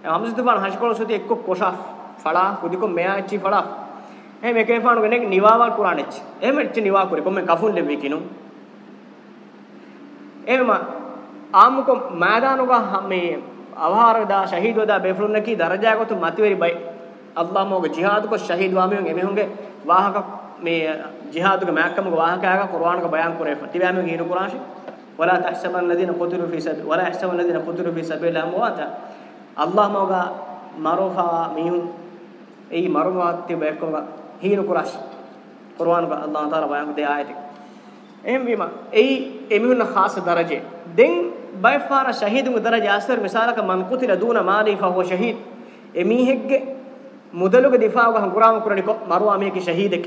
හම්සුතුෆාන් හෂකොලසුති එක්ක කොෂා ෆලා කුදිකො මෙයා එච්චි ෆලා එහෙම එකේ ෆානු කෙනෙක් නිවාවල් කුරාන එච්චි එහෙම එච්චි නිවා කුරේ කොම්මෙන් කෆුන් දෙවි කිනු එහෙම ආමුකො මෑදානුග මේ අවහාරදා ශහීදවදා බෙෆලුන්නකි දරජාගතු මතිවරි බයි අල්ලාහ මෝගේ ජිහාදුක ශහීද වාමියුන් එමෙහුන්ගේ වාහක මේ ජිහාදුක මෑක්කමක වාහකයක කුර්ආනක බයන් කුරේ ෆතිබෑමේ හීරු කුරාෂි ولا تحسبن الذين قتلوا في سبيل ولا يحسبن الذين قتلوا في سبيل الله امواتا අල්ලාහ් මෝගා මරෝෆා මිහුන් ඒ මරුමාත්‍ය බැක්කොගා හීන කුරාෂ් කුර්ආන් බා අල්ලාහ් තාලා බයන් දෙ ආයත එම් විම ඒ එමිහුන ખાસ දරජේ දෙන් බයිෆාර ශහීදුන් දරජේ අස්තර මිසාලක මන් කුතිල දුන මාලි ෆහුව ශහීද් එමිහෙග්ගේ මුදලුගේ දිෆාවගහ කුරාම කුරණිකො මරුවා මේකේ ශහීදෙක්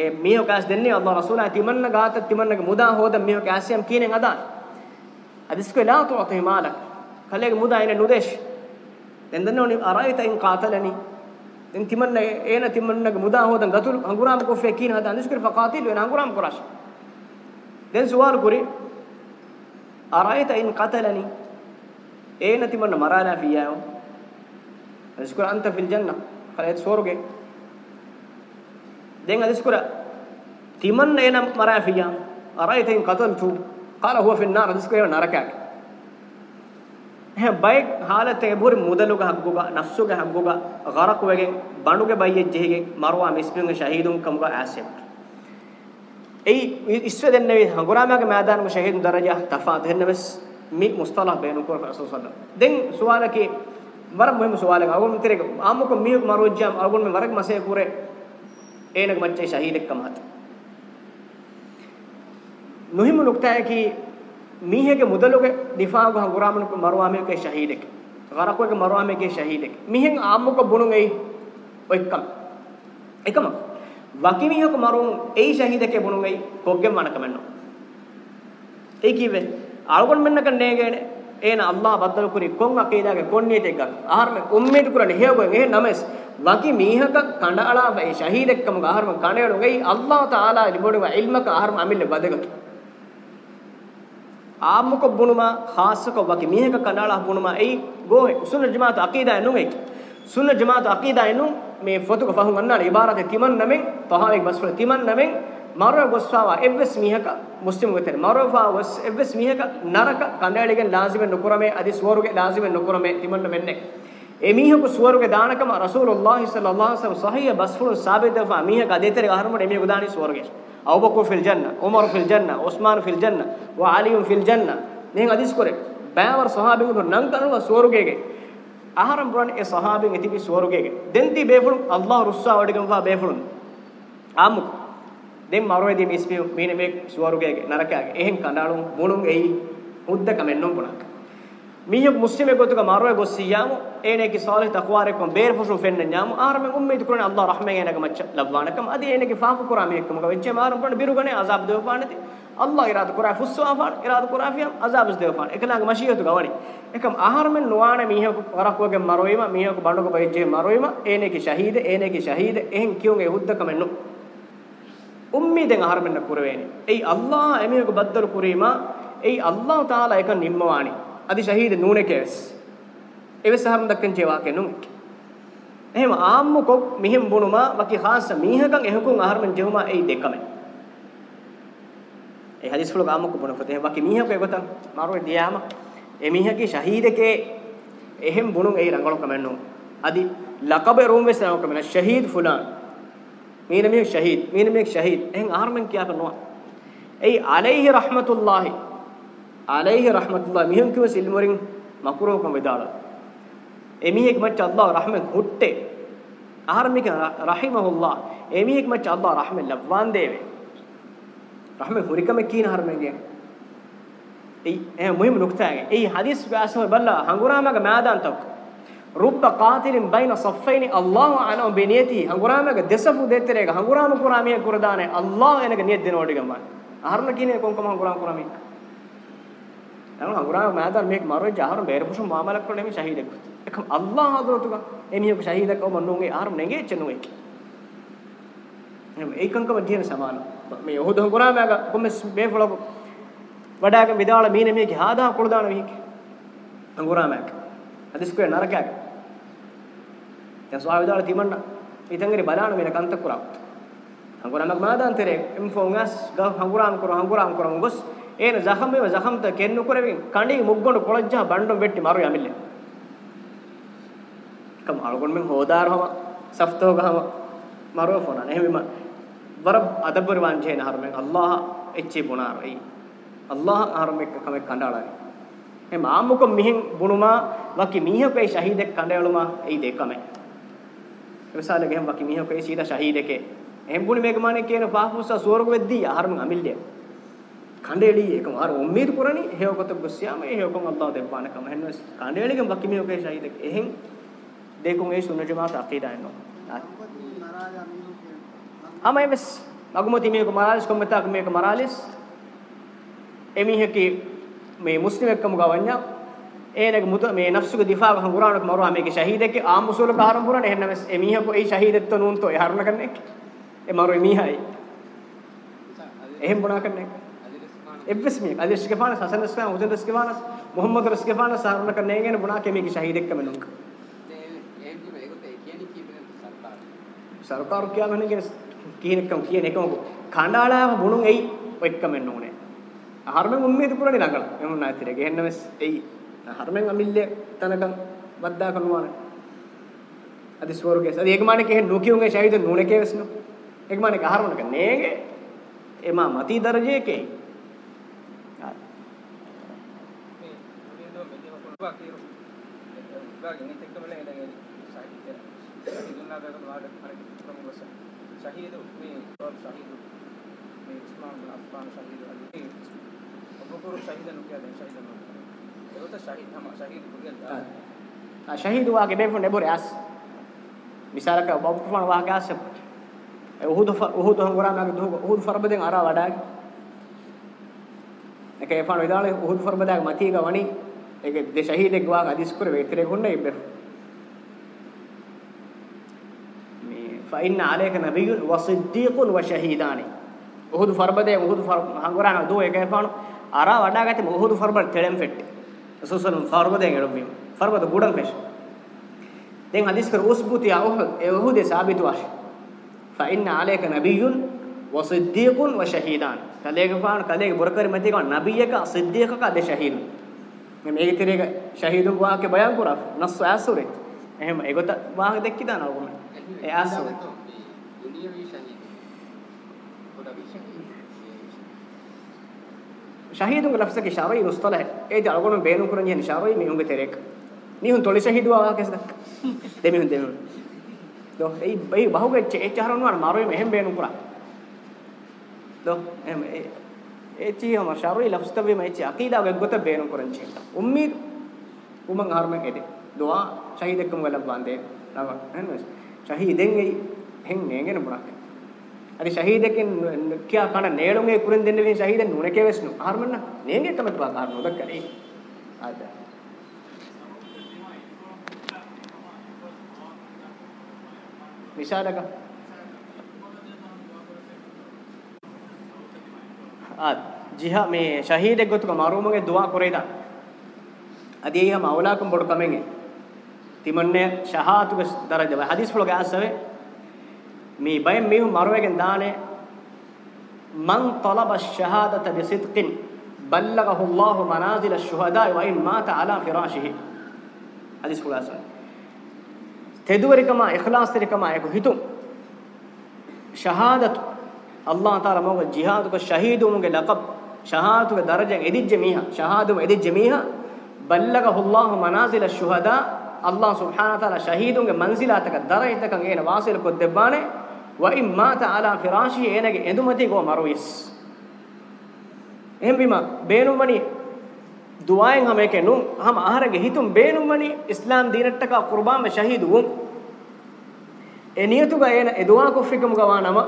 ඒ මියෝ කෑස් දෙන්නේ අල්ලාහ් රසූලා තිමන්න ගාත තිමන්නගේ මුදා හොද මියෝ කෑසියම් කියනෙන් අදාන අදිස්කෝ ලා තුඅති මාලක් කලෙක මුදා එන නුදේශ් දැන් දන්නෝනි අරයිත ඉන් කාතලනි දැන් තිමන්න ඒන තිමන්නගේ මුදා හොදන් ගතුල් අඟුරාම් කොෆේ කීන හද අනිස්කර ෆකාතිල් වෙන අඟුරාම් කුරාෂ් දැන් සුවාල් කුරි අරයිත ඉන් කාතලනි ඒන තිමන්න මරාලා ෆියාව අනිස්කර අන්ත ෆිල් ජන්නා කලෙත් සෝරුගේ දැන් අනිස්කර තිමන්න ඒන මරාලා ෆියාව අරයිත ඉන් කාතල්තු قال هو في النار اذكر نارك ಬೈಕ್ ಹಾಲತೆಗೆ ಬೂರಿ ಮುದಲುಗ ಹಗ್ಗುಗ ನಸ್ಸುಗ ಹಗ್ಗುಗ ಗರಕುವೆಗೆ ಬಂಡುಗೆ ಬೈಯೆ ಜೆಹಿಗೆ ಮರ್ವಾ ಮಿಸ್ಮಿಂಗ ಶಹೀದುಂ ಕಮುಗ ಆಸೆಪ್ಟ್ ಐ ಇಸ್ವೆದೆನ್ನೆ ಹಗುರಾಮಗ ಮೈದಾನಗ ಶಹೀದ್ ದರಜಾ ತಫಾ ದೆನ್ನವೆಸ್ ಮಿ ಮುಸ್ತಲಹ ಬೇನುಕುರ ರಸೂಲ್ ಸಲ್ಲಲ್ಲಾಹು ಅಲೈಹಿ ವಸಲ್ಲಂ ದೆನ್ ಸುವಾಲಕಿ ವರ ಮುಹಿಮ್ ಸುವಾಲಗ ಅವು ಮಿತಿರೆಗ ಆಮುಕ ಮಿ ಮರೋಜ್ಜಾಮ್ ಅವುಗುನ್ ಮೆ ವರಗ ಮಸೆ ಪೂರೆ ಏನಗ ಮಚ್ಚೆ ಶಹೀದಕ್ಕ ಮಾತು ನುಹಿಮ್ ನುಕ್ತಾಯ ಕಿ මීහෙගේ මුදලුගේ දිෆාගු හංගුරාමන මරුවාමේගේ ශහීදෙක් ගරකුගේ මරුවාමේගේ ශහීදෙක් මීහෙන් ආම්මුක බුණුන් එයි ඔයිකම් එකම වකිමියක මරුන් එයි ශහීදකේ බුණුන් එයි කොග්ගෙන් වණකමන්න ඒ කිවේ අලගොන් මෙන්න කන්නේගෙන ඒන අල්ලාහ බද්දල කුරි කොන් අකීදාගේ කොන්නේට එකක් ආහර්ම උම්මේට කුරණ හේවගෙන් ඒ නමස් වකි මීහක කණ්ඩාලා ශහීදෙක්කම ආහර්ම කණේරුන් එයි අල්ලාහ තාලා ලිබොඩව ඉල්මක ආහර්ම අමිල්ල බදගතු ಆಮ್ಮಕ ಬುಣುಮ ಖಾಸಕ ವಕಿ ಮೀಹಕ ಕನಾಳ ಬುಣುಮ ಐ ಗೋಹೆ ಸುನ್ನ ಜಮಾತ್ ಅಕೀದಾ ಎನ್ನು ಐ ಸುನ್ನ ಜಮಾತ್ ಅಕೀದಾ ಎನ್ನು ಮೇ ಫತುಕ ಫಹುಂ ಅನ್ನಾಳ ಇಬಾರತ ತಿಮನ್ ನಮೆ ತಹಾವೆ ಬಸ್ಫಲ ತಿಮನ್ ನಮೆ ಮರ ಗೊಸ್ವಾವ ಎವ್ವೆಸ್ ಮೀಹಕ ಮುಸ್ಲಿಂ ಗತನೆ ಮರಫಾ ವಸ್ ಎವ್ವೆಸ್ ಮೀಹಕ ನರಕ ಕನಾಳಿಗೆ ಲಾಜಿಮೆ ನುಕುರಮೆ ಅದಿ ಸುವರುಗೆ ಲಾಜಿಮೆ ನುಕುರಮೆ ತಿಮನ್ ನಮೆನ್ನೆ ಎ ಮೀಹಕ ಸುವರುಗೆ ದಾನಕಮ ರಸೂಲುಲ್ಲಾಹಿ ಸಲ್ಲಲ್ಲಾಹು ಅಲೈಹಿ ವಸಲ್ಲಂ ಸಹಿಯ ಬಸ್ಫಲ ಸಾಬಿದ ಫಾ ಮೀಹಕ ಅದೇ ತರ ಹರಮಡೆ ಮೀಹಕ ದಾನಿ ಸುವರುಗೆ Abu Bakr fil janna Umar fil janna Uthman fil janna wa Ali fil janna මෙහෙන් අදිස් කරේ බෑවර සහාබින්ගේ නම් කරනවා ස්වර්ගයේ ආහාරම් පුරාණ ඒ සහාබින් ඉතිපි ස්වර්ගයේ දෙන්ති බේෆුලු අල්ලාහ් රුස්සා වඩගම් වා බේෆුලු ආමු දෙම් මරොයදී මිස්පි මීනේ මේ ස්වර්ගයේ නරකයේ එහෙන් කඳාලුම් මුණුම් එයි මුද්ද කමෙන්නුම් පුණක් miyok muslime gotuga marwa gossiyamu eneki salih taqwarekum beerfushum fenne nyamu arme ummi tukurane allah rahme enaka macha labwanakam adi eneki faafu kurami ekkum ka vecche marum pan birugane azab devpanati allah irad kura fussu afan irad kura fiam azab devpan ekalaga mashiyatu gawani ekam aharmen nuwana mihok warakuge marwaima mihok bandugo vecche marwaima eneki shahide eneki shahide ehen kiyunge huddakamennu ummi den aharmen kurweni ei allah emihok baddal kurima ei allah taala ekam nimmawani අදි ශහීද නූණකේස් එවෙස හරන් දක්කන් ජීවා කෙනුමික එහෙම ආම්මු කොක් මිහෙම් බොනුමා වකි හාස මීහකන් එහෙකුන් ආහර්මෙන් ජෙහුමා ඒ දෙකම ඒ හදිස් වල ආම්මු කො බොනු ෆතේ වකි මීහක එගතන් මාරුවේ දියාම ඒ මීහකේ ශහීදකේ එහෙම් බොනුන් ඒ රංගලො කමෙන්නු අදි ලකබ room වෙස නෝ කමෙන ශහීද ෆුලාන් මීන මීහ ශහීද මීන මීහ ශහීද එහෙන් ආහර්මෙන් කියා කරනවා ඒ আলাইහි රහමතුල්ලාහි আলাইহি রাহমাতুল্লাহ মিহুন কিমস ইলমরিং মাকুরো কম বেদালা এমিয়েক মচ আল্লাহ রাহমত হুট্টে আহার মিক রাহিমাহুল্লাহ এমিয়েক মচ আল্লাহ রাহমত লবওয়ান দেবে রাহমত হুরিকমে কিন হার মেগে এই এ মুহিম নুকতা হ্যায় এই হাদিস ব্যাস হয় বল্লা হাঙ্গুরামাগ মাদান তক رب قاتل بين صفين الله عنه بنيتي هنغرامك دسفو دتريغ هنغرام قرامي قردانه الله انك نيت دينوديغما هرنا كينه كونكم هنغرام قرامي ನಾನು ಹಗುರಾಗ ಮಾತಾಡ ಮೇಟ್ ಮಾರೋ ಜಾಹರ ಬೇರೆ ಪುಷ ಮಾಮಲ ಕೊನೆ ಮಿ ಶಹೀದ ಕೊ ಅಲ್ಲಾಹ್ ಹಜರತುಗ ಎಮಿಯಕ ಶಹೀದ ಕೊ ಮನ್ನುಂಗೆ ಆರ ನೆಗೆ ಚೆನ್ನುಗೆ ಏಕಂಕ ಮಧ್ಯನ ಸಮಾನ ಮೇ ಯಹೂದ ಹಗುರಾ ಮಾಗ ಕೊಮ್ಮೆ ಬೇಫಳ ವಡಾಗ ವಿದಾಳ ಮೀನೆ ಮೇ ಘಾದಾ ಕುಳದಾಣ ಮೀಕೆ ಹಗುರಾ ಮಾಗ ಅದಿಸ್ಕೋ ನರಕಾಗ ಯ ಸ್ವಾ ವಿದಾಳ ತಿಮಣ್ಣ ಇತಂಗರಿ ಬಲಾಣ ಮೇನ ಕಂತ ಕುರಾವ್ ಹಗುರಾ ಮಾಗ ಮಾದಾಂತರೆ ಎಂ ಫೋಂಗಸ್ ಗ ಹಗುರಾಂ ಕುರ ಹಗುರಾಂ ಕುರ ಹಂಗುಸ್ ඒන ජහම්බෙම ජහම්ත කෙන්නු කරමින් කණි මුග්ගොණ කොළජ්ජා බණ්ඩොම් වෙට්ටි මරු යමිල්ල කම අලගොන් මෙන් හෝදාරවම සෆ්තෝ ගහම මරෝ ෆොන එහෙම වර අදබර වංජේන හර්මෙන් අල්ලාහ එච්චි බුණාර ඒ අල්ලාහ හර්මෙක කම කණ්ඩාලයි එහම ආමුක මිහින් බුණුමා වකි මීහකේ ශහීදෙක් කණ්ඩාලුමා ඒ දෙකම එවසාලේ ගෙහම් වකි මීහකේ සීදා ශහීදෙකේ එහෙම් බුණි මේක මානේ කියන පාපුස්සා සුවර්ග වෙද්දී හර්මෙන් අමිල්ලිය කණ්ඩේලි ඒකම අර උම්මීද පුරණි හේවකත ගොස්සියාම ඒ හේවකම අල්ලාහ් දෙපාන කම හෙන්න කණ්ඩේලිගෙන් බකිමි ඔකේ ශහීදෙක් එහෙන් දෙකුන් ඒ සුන්නජ මාත අකීදා එන්නෝ අමයි මෙස් අගමති මේක මරාලිස් කොම්මතාක මේක මරාලිස් එමිහකි මේ මුස්ලිම් එක්කම ගවන්නා ඒනක මුත මේ නෆ්සුක දිෆා ගහ කුරානක මරුවා මේක ශහීදෙක් ආම් මුසූල කාරම් පුරණ එහෙන්න මෙස් එමිහකෝ ඒ ශහීදෙත්තු නුන්තෝ ඒ හරුණ කන්නේ ඒ මරු එමිහයි එහෙන් බොනා කන්නේ එවස් මේ අලිස් ගෆානස් හසන් රස්ගෆාන හුසෙන් රස්ගෆානස් මොහම්මද් රස්ගෆානස් හර්මක නේගෙන බුණා කෙමේක ශහීද එක්කම නුක් සරකාර කියන්නේ කියන කියන එකම කියන එකම කණ්ඩායම බුණුන් එයි ඔය එක්කම එන්න ඕනේ හර්මෙන් උම්මේද පුරණි ළඟල එමුන් නැතිර ගෙන්න මෙස් එයි හර්මෙන් අමිල්ලේ තනකම් වද්දා කරනවානේ අද ස්වර්ගයේ අද ඒකමානේ කෙහෙ නුකියුන්ගේ ශහීද නුණේ කෙවස්නෝ ඒකමානේ හර්මනක නේගේ එමා මති දරජයේ කෙයි කුක්කක් ඉවරගෙන ඉතිකම ලැගෙන සාහිත්‍ය දුන්නා බගත් වාඩ හරි ප්‍රමුඛස ශහීද මේ තොල් ශහීද මේ ඉස්ලාම් අස්ලාම් ශහීද අලි ඔබකරු ශහීද නුකියද ශහීද නෝ ඒකට ශහීද තම ශහීද කුරියල් ආ ශහීද වාගේ බෙෆු නෙබොර ඇස් මිසාලක ඔබ ප්‍රමාණ වාගේ ඇස් උහුද උහුද හොරාමගේ දුහ උහුද ෆරබදෙන් අරා වඩාගේ එකේ ෆාන විදාලේ උහුද ෆරබදාගේ මතීග වණි ඒක දෙශහීදෙක් වාග අදිස් කර වේතරේ ගොන්න ඉබ්බ මේ ෆයින් আলাইක නබියුන් වසිද්දීකුන් වශහීදානි උහුදු ෆර්බදේ උහුදු හංගරාන දෝ එකේ පාන අරා වඩා ගැති උහුදු ෆර්බද තෙලම් ෆෙට්ටි සසසන ෆර්බදේ ගලොබ්බීම ෆර්බද ගුඩන් ෆෙෂ් දැන් අදිස් කර උස්බුතිය උහුද ඒ උහුදේ සාබිත වාෂ ෆයින් আলাইක නබියුන් වසිද්දීකුන් වශහීදානි කලේක පාන කලේක බොරකරි මැති ගන්න නබියක සිද්දීකක අද ශහීදානි මේ ඉතිරේක ශහීදු වාහක බයන් කරා නස් ඇසුරේ එහෙම ඒකත වාහක දෙක්කි දානවා කොහොම ඒ ඇසුරේ ශහීදු ලෆ්ස කි ශාරයි මුස්තලහ ඒ ද අගොන බේනු කරන් යන ශාරයි මේ හුඟ තෙරේක නිහුන් තොලි ශහීදු වාහක සදක් දෙමිහුන් දෙමිහුන් දෝ ඒ බයි බහුගේ චේ චහරන් වර මාරෝ මෙහෙම බේනු කරා දෝ එහෙම echi hama sharri lafstavi ma echi aqida ga gota benu koranchi ummid umang harmen ede dua shahid ekkum gala bande nava hennes shahiden ei hen negen bunak ari shahid ekin kya kana neelun ei kurin denne vin shahiden nuneke vesnu harmen na nege kamat ba karno dakkali acha misalaga ජිහා මේ ශහීදෙක් ගොතුක මරූමගේ දුවා කරේද අදියා මවලාකම් බොඩ කමෙන්ගෙ තිමන්නේ ශහාතුක දරජව හදිස් වල ගාසවේ මේ බය මේ මරුවගෙන් දානේ මන් طلب الشهاده بصدق بلغه الله منازل الشهداء وان مات على فراشه හදිස් වල ගාසවේ තෙදුවරිකම ඉඛලාස් තරිකම එක හිතුම් ශහාදතු අල්ලාහ් තාලා මොකද ජිහාදුක ශහීදුමුගේ ලකබ් ශහාතුක දරජෙන් එදිජ්ජ මීහා ශහාදුම එදිජ්ජ මීහා බල්ලගහුල්ලාහ් මනාසිල ෂුහදා අල්ලාහ් සුබ්හානහු තාලා ශහීදුන්ගේ මන්සිලාතක දරයිතකන් එන වාසිල කොද්දෙබ්බානේ වයින් මාත අලා ෆිරාෂි එනගේ එඳුමති ගෝ මරුවිස් එහෙම බිම බේනුමණි දුවායෙන් හැම එකේ නුම් හැම ආහාරගේ හිතුම් බේනුමණි ඉස්ලාම් දිනට්ටක කුර්බාම ශහීදු වුම් එනියතුග එන එදුවා කුෆිකමුගවා නම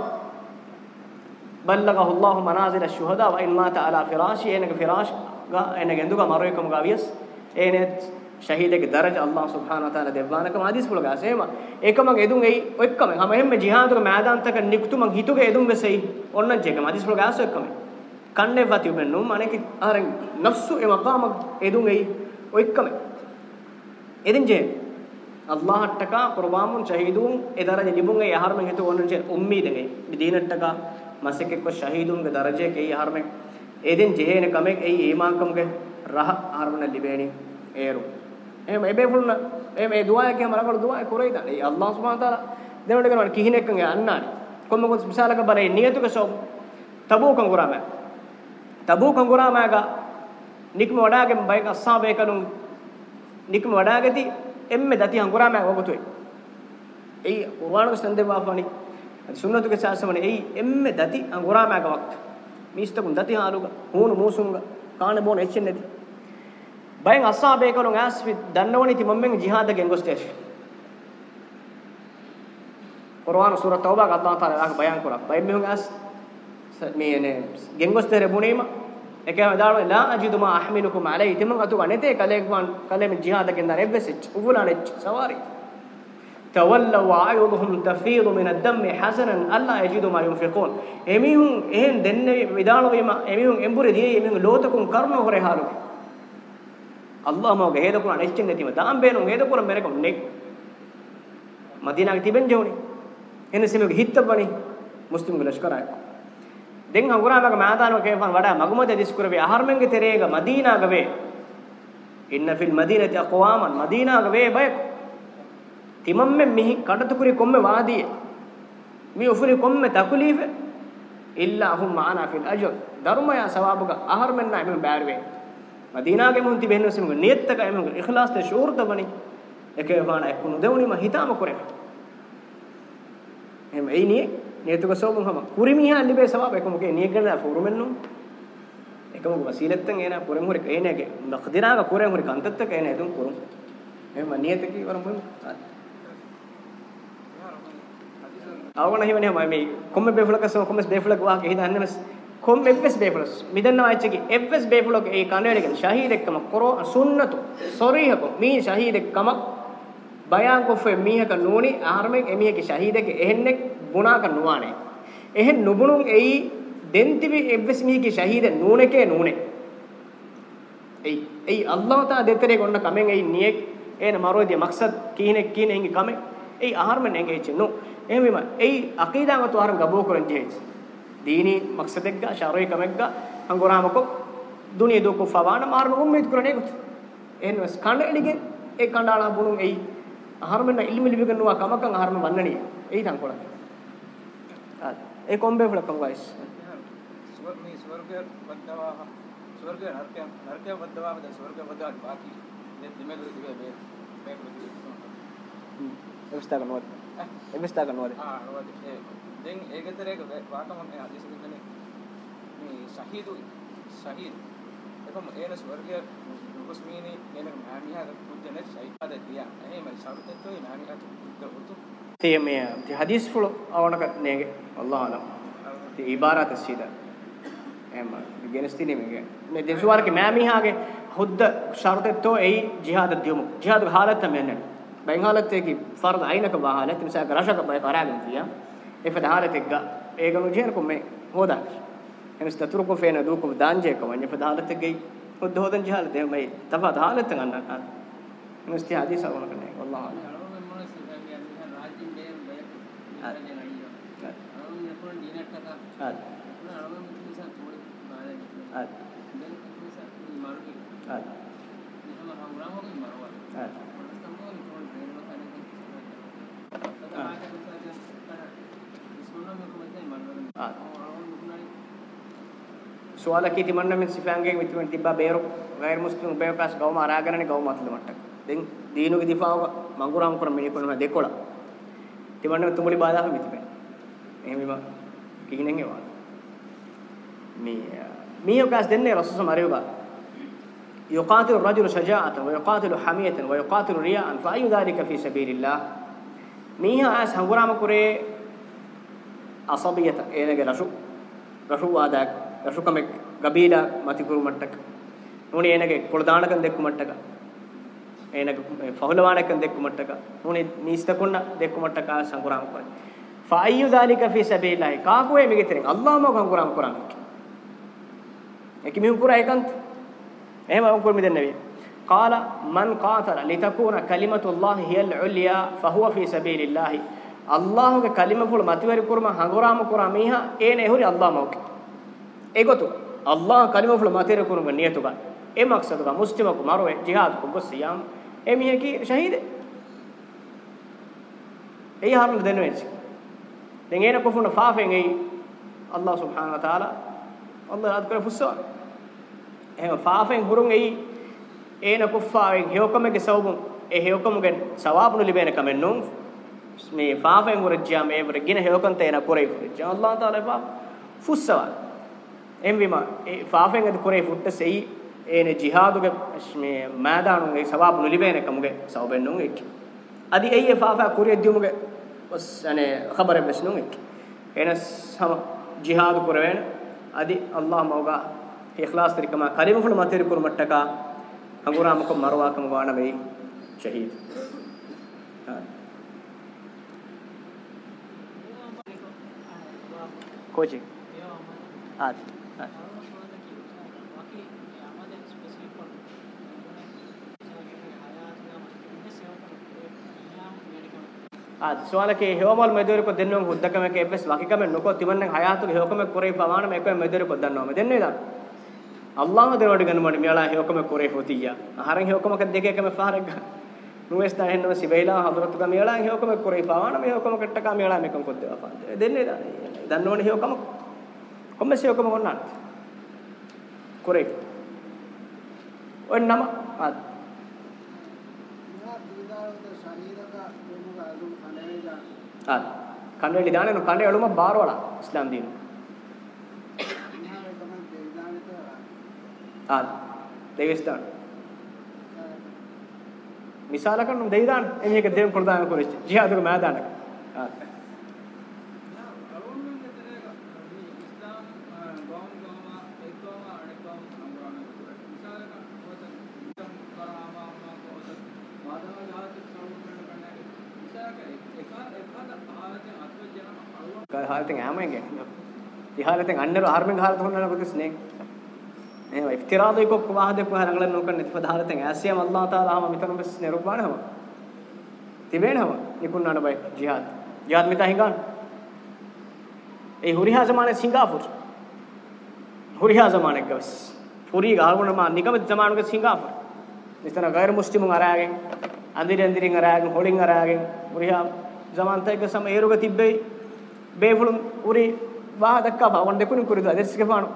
بلغه الله منازل الشهداء وان مات على فراشه انك فراش انك اندوغا مرويكم غاويس එනෙත් ශහීදගේ දරජ අල්ලාහ් සුබ්හානහු වතාලා දෙවන්නකම හදීස් පුල ගාසේම ඒකම එදුන් එයි ඔක්කම හැම හැම ජිහාදුක මෑදාන්තක නිකුතු මං හිතුගේ එදුන් වෙසෙයි ඔන්න ජේක හදීස් පුල ගාස ඔක්කම කන්නේ වති මෙන්නු අනේක ආරෙන් නෆ්සු එ මකාම එදුන් එයි ඔක්කම එදින් ජේ අල්ලාහ්ටක කුර්බාමුන් ශහීදුන් ඒ දරජ ලිබුන් ඒ යහර්ම හිතු ඔන්න ජේ උම්මීදගේ දිනට්ටක masek ko shahidun ge daraje ke ei harme eden jehene kamek ei iman kam ge rah harmana libeni eru em ebe fulna em e duwa ke maragol duwa kureida ei allah subhanahu wa taala දෙනට කරන කිහිනෙක් කංගේ අන්නානි කොම්ම කොස් මිසාලක බලේ නියතුක සොම් තබූ කංගුරාම තබූ කංගුරාමග නික්ම වඩාගෙන් බයික අස්සාබේ කලුන් නික්ම වඩාගෙති එම්මෙ දති අංගුරාම වගතුයි ඒ කුර්ආනක සඳේ වාපණි සුන්නතු ke sasmane ei emme dati angurama ga wakt mistakun dati haluga hunu musunga kaane bon echen neti bayen asabe kalun as fit dannawani ti mammen jihad gen gostesh qur'an surah tauba ga allah taala ag bayan kora bayen mehun as me ne gen gostere bunima ekema dalu la ajidu ma ahmilukum alayhi timun atu ganete kale kan kale jihad gen dan evesich uvulane sawari تولوا وعيونهم تفيض من الدم حزنا الا يجدوا ما ينفقون اميهم එහෙන් දෙන්නේ විදාන වීම එමිහුන් එඹුරේ දියේ එමිහුන් ලෝතකුන් කරුණ හොරේ හාලුක අල්ලාහ් මෝගේ හේදකුණ අනිශ්චින් නැතිම දාම් බේනුන් හේදකුණ මෙරකම් නෙක් මදීනාගේ තිබෙන් ජෝනි එනසෙමගේ හිටබණි මුස්ලිම් ලෂ්කරය දෙන් හංගුරාමක මාදානෝ කේපන් වඩා මගුමද දිස්කුරවේ අහර්මංගේ තෙරේග මදීනාග වේ ඉන්න feel මදීනති අක්වාමන් මදීනාග වේ බයකෝ ತಿಮಮ್ಮೆ ಮಿಹಿ ಕಡತುಕುರಿ ಕೊಮ್ಮೆ ವಾದಿಯ ಮಿ ಉಫುರಿ ಕೊಮ್ಮೆ ತಕುಲೀಫೆ ಇಲ್ಲ ಹುಂ ಮಾನಾ ಫಿಲ್ ಅಜರ್ ಧರ್ಮಯ ಸವಾಬುಗ ಆಹಾರ ಮೆನ್ನ ಎಮೆ ಬ್ಯಾರ್ವೆ ಮದೀನಾಗೆ ಮುಂತಿ ಬೆನ್ನು ಸಿಮಗ ನಿಯತ್ತಕ ಎಮೆ ಇಖ್ಲಾಸ್ ತೆ ಶೂರ್ ತಬನಿ ಏಕೆ ವಾಣ ಎಕ್ಕುನು ದೇವನಿ ಮ ಹಿತಾಮ ಕುರೆ ಎಮೆ ಐನಿ ನಿಯತ್ತಕ ಸೋಬು ಹಮ ಕುರಿ ಮಿಹ ಅಲ್ಲಿ ಬೆ ಸವಾಬ ಏಕಮುಗೆ ನಿಯಗನ ಫುರುಮೆನ್ನು ಏಕಮುಗೆ ವಸೀಲತ್ತಂ ಏನ ಕುರೆ ಮುರಿ ಏನೆಗೆ ನಖದಿರಾಗ ಕುರೆ ಮುರಿ ಕಂತತ್ತಕ ಏನೆ ಎದು ಕುರು ಎಮೆ ನಿಯತ್ತಕಿ ವರಮು ಅವಗಣ ಹಿವನೆ ಮೈ ಕೊಮ್ಮೆ ಬೇಫುಳಕಸ ಕೊಮ್ಮೆ ಬೇಫುಳಕ ವಾಹ ಗೆ ಹಿದಾನ್ನ ಮಸ್ ಕೊಮ್ಮೆ ಎಫ್ಎಸ್ ಬೇಫುಳಸ್ ಮಿದನ್ನ ವಾಯ್ಚಗೆ ಎಫ್ಎಸ್ ಬೇಫುಳಕ ಈ ಕನೆಳೆಗೆ ಶಹೀದಕ್ಕಮ ಕೊರೋ ಸುನ್ನತು ಸರಿಹಕು ಮೀ ಶಹೀದಕ್ಕಮ ಬಯಾನ್ ಕೊಫೆ ಮೀಹಕ ನೂನಿ ಆರ್ಮೆ ಎಮಿಯಗೆ ಶಹೀದಕ್ಕೆ ಎಹೆನ್ನೆ ಗುಣಾಕ ನುವಾನೆ ಎಹೆನ್ ನುಬುಣುಂ ಎಯಿ ದೆಂತಿವಿ ಎಫ್ಎಸ್ ಮೀಹಗೆ ಶಹೀದ ನೂನಕೆ ನೂನೆ ಎಯಿ ಎಯಿ ಅಲ್ಲಾಹ್ ತಾ ದೆತರೆ ಗೊಂಡ ಕಮೆಂ ಎಯಿ ನಿಯೆ ಏನ ಮರೋದಿ ಮಕ್ಸದ್ ಕೀನೆ ಕೀನೆ ಹಿಂಗೆ ಕಮೆಂ ei aharma nenge chinu emima ei aqida ma tu haram gabo koren je dini maqsadegga shar'i kamegga angorama ko duniya do ko fawana marna ummed kurane gut en was kandelige e kandala bunun ei aharma na ilmi libi ganwa kamakan aharma wannani ei tan kola e kombe flakam guys මේ ස්වර්ගය වද්දවා ස්වර්ගය නරකය නරකය වද්දවා ස්වර්ගය වද්දවා બાકી මේ දෙමෙල මේ මේ එවිස්ථාක නුවර එවිස්ථාක නුවර ආ නුවර ඒ දැන් ඒකතරේක වාකම මේ හදිසි දෙන්නේ මේ ශහීදු ශහීද එතම ඒන ස්වර්ගය මුස්මීනි එන මෑමිහා කුජන ශයිපාද දියා එහෙම ශරුතත්තු මෑමිහා කුජ උතු තේමේ හදිස් ෆුල අවනක නේගේ අල්ලාහ් අලම් ඒ ඉබාරත් සීදා එම ගෙනස්තිනේ මේ මේ දෙසුවාරක මෑමිහාගේ හුද්ද ශරුතත්තු ඒ ජිහාද දියමු ජිහාද හාලත් මෙන්නනේ بين حالتك فرض عينك بها لكن ساك رشك بها قرابين فيها افد حالتك ايغا مجيركم مي هودا ان استتركوا فينا دوكم دانجيكم ان افد حالتك جي ود هودن جهال ده مي تبا حالتك ان ان استي حديث اقول لك والله اعلم هذا සුවාලකී තිමන්න මේ සිෆාංගේ මිතුන් තිබ්බා බේරු ගෛර් මුස්ලිම් බේපස් ගෞම අරාගනනේ ගෞම අතල මට්ටක් දැන් දීනුගේ දිපාව මඟුරාම් කර මිනිපණ දෙකොළ තිමන්න තුඹලි බාධා මිතුපේ එහෙම කිහිනෙන් ඒවා මේ ميوكاس دني رسول الله مريوغا يقاتل الرجل شجاعة ويقاتل حمية ويقاتل رياء فأي ذلك في سبيل الله ميها آس هنقرام كوري ಅಸಬಿಯತ ಏನಗೆ ರಶು ರಶುವಾದಾಗ ರಶುಕಮೆ ಗಬೀಲ ಮತಿಕುರು ಮಟ್ಟಕ ನುಣಿ ಏನಗೆ ಕುಳದಾಣಕನ್ ದೆಕ್ಕು ಮಟ್ಟಕ ಏನಗೆ ಫಹುಲವಾಣಕನ್ ದೆಕ್ಕು ಮಟ್ಟಕ ನುಣಿ ನೀಸ್ತಕೊಂಡ ದೆಕ್ಕು ಮಟ್ಟಕ ಸಂಗುರಾಂ ಕೊರೆ ಫಾಯು ذلك ಫಿ ಸಬೀಲಾಹಿ ಕಾಕುವೆ ಮಿಗಿತಿರಿ ಅಲ್ಲಾಹ್ ಮಗ ಸಂಗುರಾಂ ಕುರಾನ್ ಏಕಿ ಮಿಹು ಕುರಾ ಏಕಂತ එහෙම අකුර මිදන්නේ قال من قاتل لتكون كلمه الله هي العليا فهو في سبيل الله අල්ලාහගේ කලිම ෆුල් මතිවරි කුරම හංගොරාම කුරා මීහා ඒනේ හොරි අල්ලාහ මෝකේ ඒගොතු අල්ලාහ කලිම ෆුල් මතිවරි කුරම නියතුගා ඒ මක්සදුගා මුස්ලිම කු මරොවේ ජිහාද් කු ගොසියාම් ඒ මීහා කි ශහීද ඒ හරන දෙනෙච්චි දැන් ඒන කොෆුන ෆාෆෙන් ඒ අල්ලාහ් සුබ්හානහු වතාලා අල්ලාහ් අද්කර ෆුස්සා එහෙම ෆාෆෙන් හුරුන් ඒ ඒන කොෆාවෙන් හේකොමගේ සවබුන් ඒ හේකොමගෙන් සවාබුනු ලිබේන කමෙන් නුන් මේ ෆාෆෙන් වරජ්ජා මේ වර ගින හේකන් තේන කුරේ ෆුරජ්ජා අල්ලාහ් තාලා ෆා ෆුස්සවා එම්විම ඒ ෆාෆෙන් අද කුරේ ෆුට්ට සෙයි ඒන ජිහාදුගේ මේ මෑදානුගේ සවාබ් නුලිබේන කමුගේ සවබෙන්නුන් එක් අදි ඒ ෆාෆා කුරේ දියුමුගේ ඔස් අනේ خبر බස්නුන් එක් එන සම ජිහාදු කරවෙන අදි අල්ලාහ් මෝගා ඉඛලාස් තරිකම කලිම ෆුල් මතේර කුරුමට්ටකා අඟුරාමක මරවාකම ගාන වෙයි ශහීද් හා কোচিং আচ্ছা ආද සුවලකේ හේවමල් මෙදෙරක දෙන්නම් හුද්දකමක එබ්ස් වකිකම නොකො තිවන්න හයාතුක හේවකම කොරේ ප්‍රමාණම එකම මෙදෙරක දන්නවම දෙන්නේ දා අල්ලාහ දෙවඩ ගන්න මඩ මෙලා හේවකම කොරේ හොතියා හරන් හේවකමක දෙකේකම ෆාරක් ගන්න නුවස් දාහෙන්නම සිවෙහිලා හඳුරතු ගම යලා හේ ඔකම කරේ පාවන මේ ඔකම කෙට්ට කම යලා මේකම කොද්ද පාද දෙන්නේ දන්න ඕනේ හේ ඔකම කොම්මසේ ඔකම ගන්නත් කරේ ඔය නම ආත් ආත් කන්නේ දානේ කන්නේ අලුම බාරවල ඉස්ලාම් දිනු ආත් දෙවිස්තාන මිසාලකන් උන් දෙයි දාන එමි එක දෙම් කොන දාන කොරෙච්ච ජිහාදුක මෑ දාන ආ කාලයෙන් ඈමෙන් ගියා. ඉහළට අන්නර ආර්මෙන් ගහලා තෝරනවා කොහොමද ස්නේක්? එහෙම ඉෆ්තිරාද එකක් වාහදේ පුහරංගල නොකන් ඉතිප දාරතෙන් ඇසියම අල්ලාහ් තාලා හම මිතන බස් නිරුබ්බාන හම තිබේන හම නිකුන්නාන බයි ජිහාද් ජිහාද් මිතා හිඟාන ඒ හුරිහා ජමානේ සිංගාපුර හුරිහා ජමානේ ගවස් පුරි ගාල්වන මා නිගම ජමානුක සිංගාපුර නිතන ගෛර මුස්ලිමුන් අරාගෙන අඳිර අඳිරින් අරාගෙන හොලින් අරාගෙන හුරිහා ජමාන්තයක සම ඒරුක තිබ්බේ බේෆුලුන් උරි වාහදක්ක බවන් දෙකුණු කුරුද අදස්ක පානෝ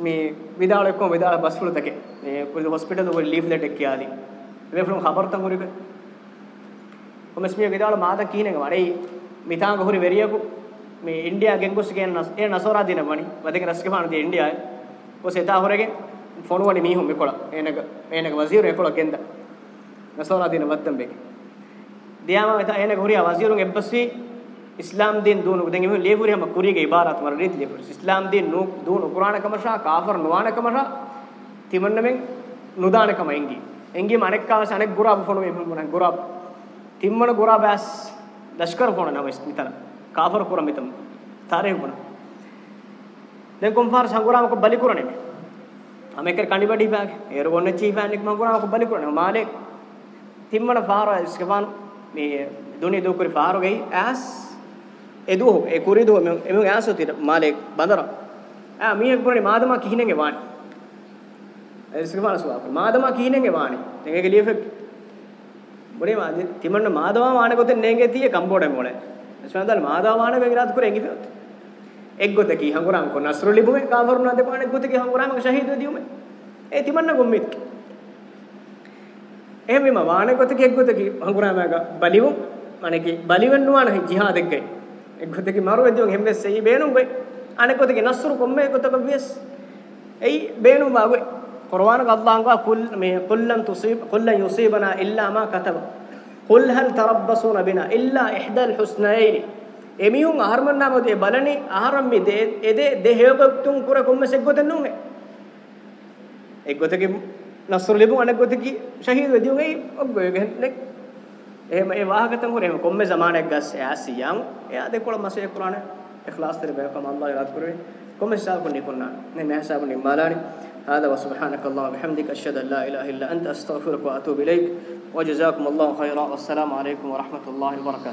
මේ විදාල එක්කම විදාල බස් වල තකේ මේ කුරිද හොස්පිටල් වල ලීෆ්ලෙට් එක කියාලි වේ ෆලම් ખબર තන් හොරිබ කොමස්මිය විදාල මාත කීනේ වරේ මිතාංග හොරි වෙරියකු මේ ඉන්දියා ගෙන්ගොස් කියන නස් ඒ නසෝරා දින වනි වදක රස්කමාන දේ ඉන්දියායි ඔසේතා හොරගේ ෆෝන් වනි මීහුම් මෙකොල එනක එනක වසීර එකොල ගෙන්ද නසෝරා දින වත්තම් බෙක දියාම මෙතා එනක හොරි වසීරුන් එබ්බස්වි ඉස්ලාම් දින් දුණු දැන් එමු ලේපුරියම කුරියගේ ඉබාරත් වල රීති ලේපුරි ඉස්ලාම් දින් නු දුණු කුරාණකමශා කාෆර් නුවාණකමශා තිමන්නමෙන් නුදාණකම එංගි එංගි මනෙක් කාවස අනෙක් ගුරාබ ෆොනු එමු මොන ගුරාබ තිම්මන ගුරාබ ඇස් ලෂ්කර ෆොනු නම ඉස්මිතන කාෆර් කුරම මිතම් තාරේ මොන දැන් කොම්පාර සංගුරාම කො බලි කුරණේ අමෙකර කණිබඩි බාගේ ඒර ගොන්න චීෆානික් මම ගුරාම කො බලි කුරණේ මාලේ තිම්මන ෆාරෝ ඉස්කවන් මේ දුනි දුකුරි ෆාරෝ ගයි ඇස් eduho e kuridu me emun aso tira male bandara a mi ek purani madama kihinenge waani රිස්කමාන සුවාප මාදමා කීනෙන්ගේ වානේ දැන් ඒක ලියෆෙක් මොලේ මාද තිමන්න මාදමා වානේ ගොතෙන් නේගේ තිය කම්බෝඩේ මොලේ ස්වන්දල් මාදමා වානේ බෙගිරාත් කරේ ඉගිත එක් ගොත කී හංගුරාම් කො නස්රු ලිබුමේ කාවරුනා දෙපානේ ගොත කී හංගුරාම ශහීද දියුමේ ඒ තිමන්න ගොම්මිත් එහෙම මම වානේ ගොත කී එක් ගොත කී හංගුරාම ග බලිවු අනේ කී බලිවන් නුවානේ ජිහාදෙක් ගයි එක්කොතේ මරු එදියොන් හෙම්මෙස් එයි බේනුගේ අනෙකොතේ නස්සරු කොම්මේ කොතක වියස් එයි බේනු මාගේ කුර්ආන ගල්ලාන් කා කුල් මේ කුල්ලන් තුසීබ කුල්ලන් යුසීබනා ඉල්ලා මා කතබ කුල් හල් තරබ්බසුන බිනා ඉල්ලා ඉහ්දල් හුස්නයිනි එමියුන් ආහර්මන් නාමෝදේ බලනි ආහරම් මි දේ එදේ දෙහෙවතුන් කුර කොම්මෙස් එක්කොතේ නුන්නේ එක්කොතේ නස්සරු ලැබුම් අනෙකොතේ ශහීද එදියොන් එයි ඔග්ගෝ ගෙහෙන්නේ එහෙම ඒ වාහකතන් කරේ එහෙම කොම්මේ සමානයක් ගස්ස ඇසියම් එයා දෙකොළ මසේ කුරාන ඉඛලාස් තර බයකම අල්ලාහ් රාත් කරේ කොම්මේ ශාල් කුනි කුන්නා නේ මහ ශාල් කුනි මාලානි هذا وسبحانك اللهم وبحمدك اشهد ان لا اله الا انت استغفرك واتوب اليك وجزاكم الله خيرا والسلام عليكم ورحمه الله وبركاته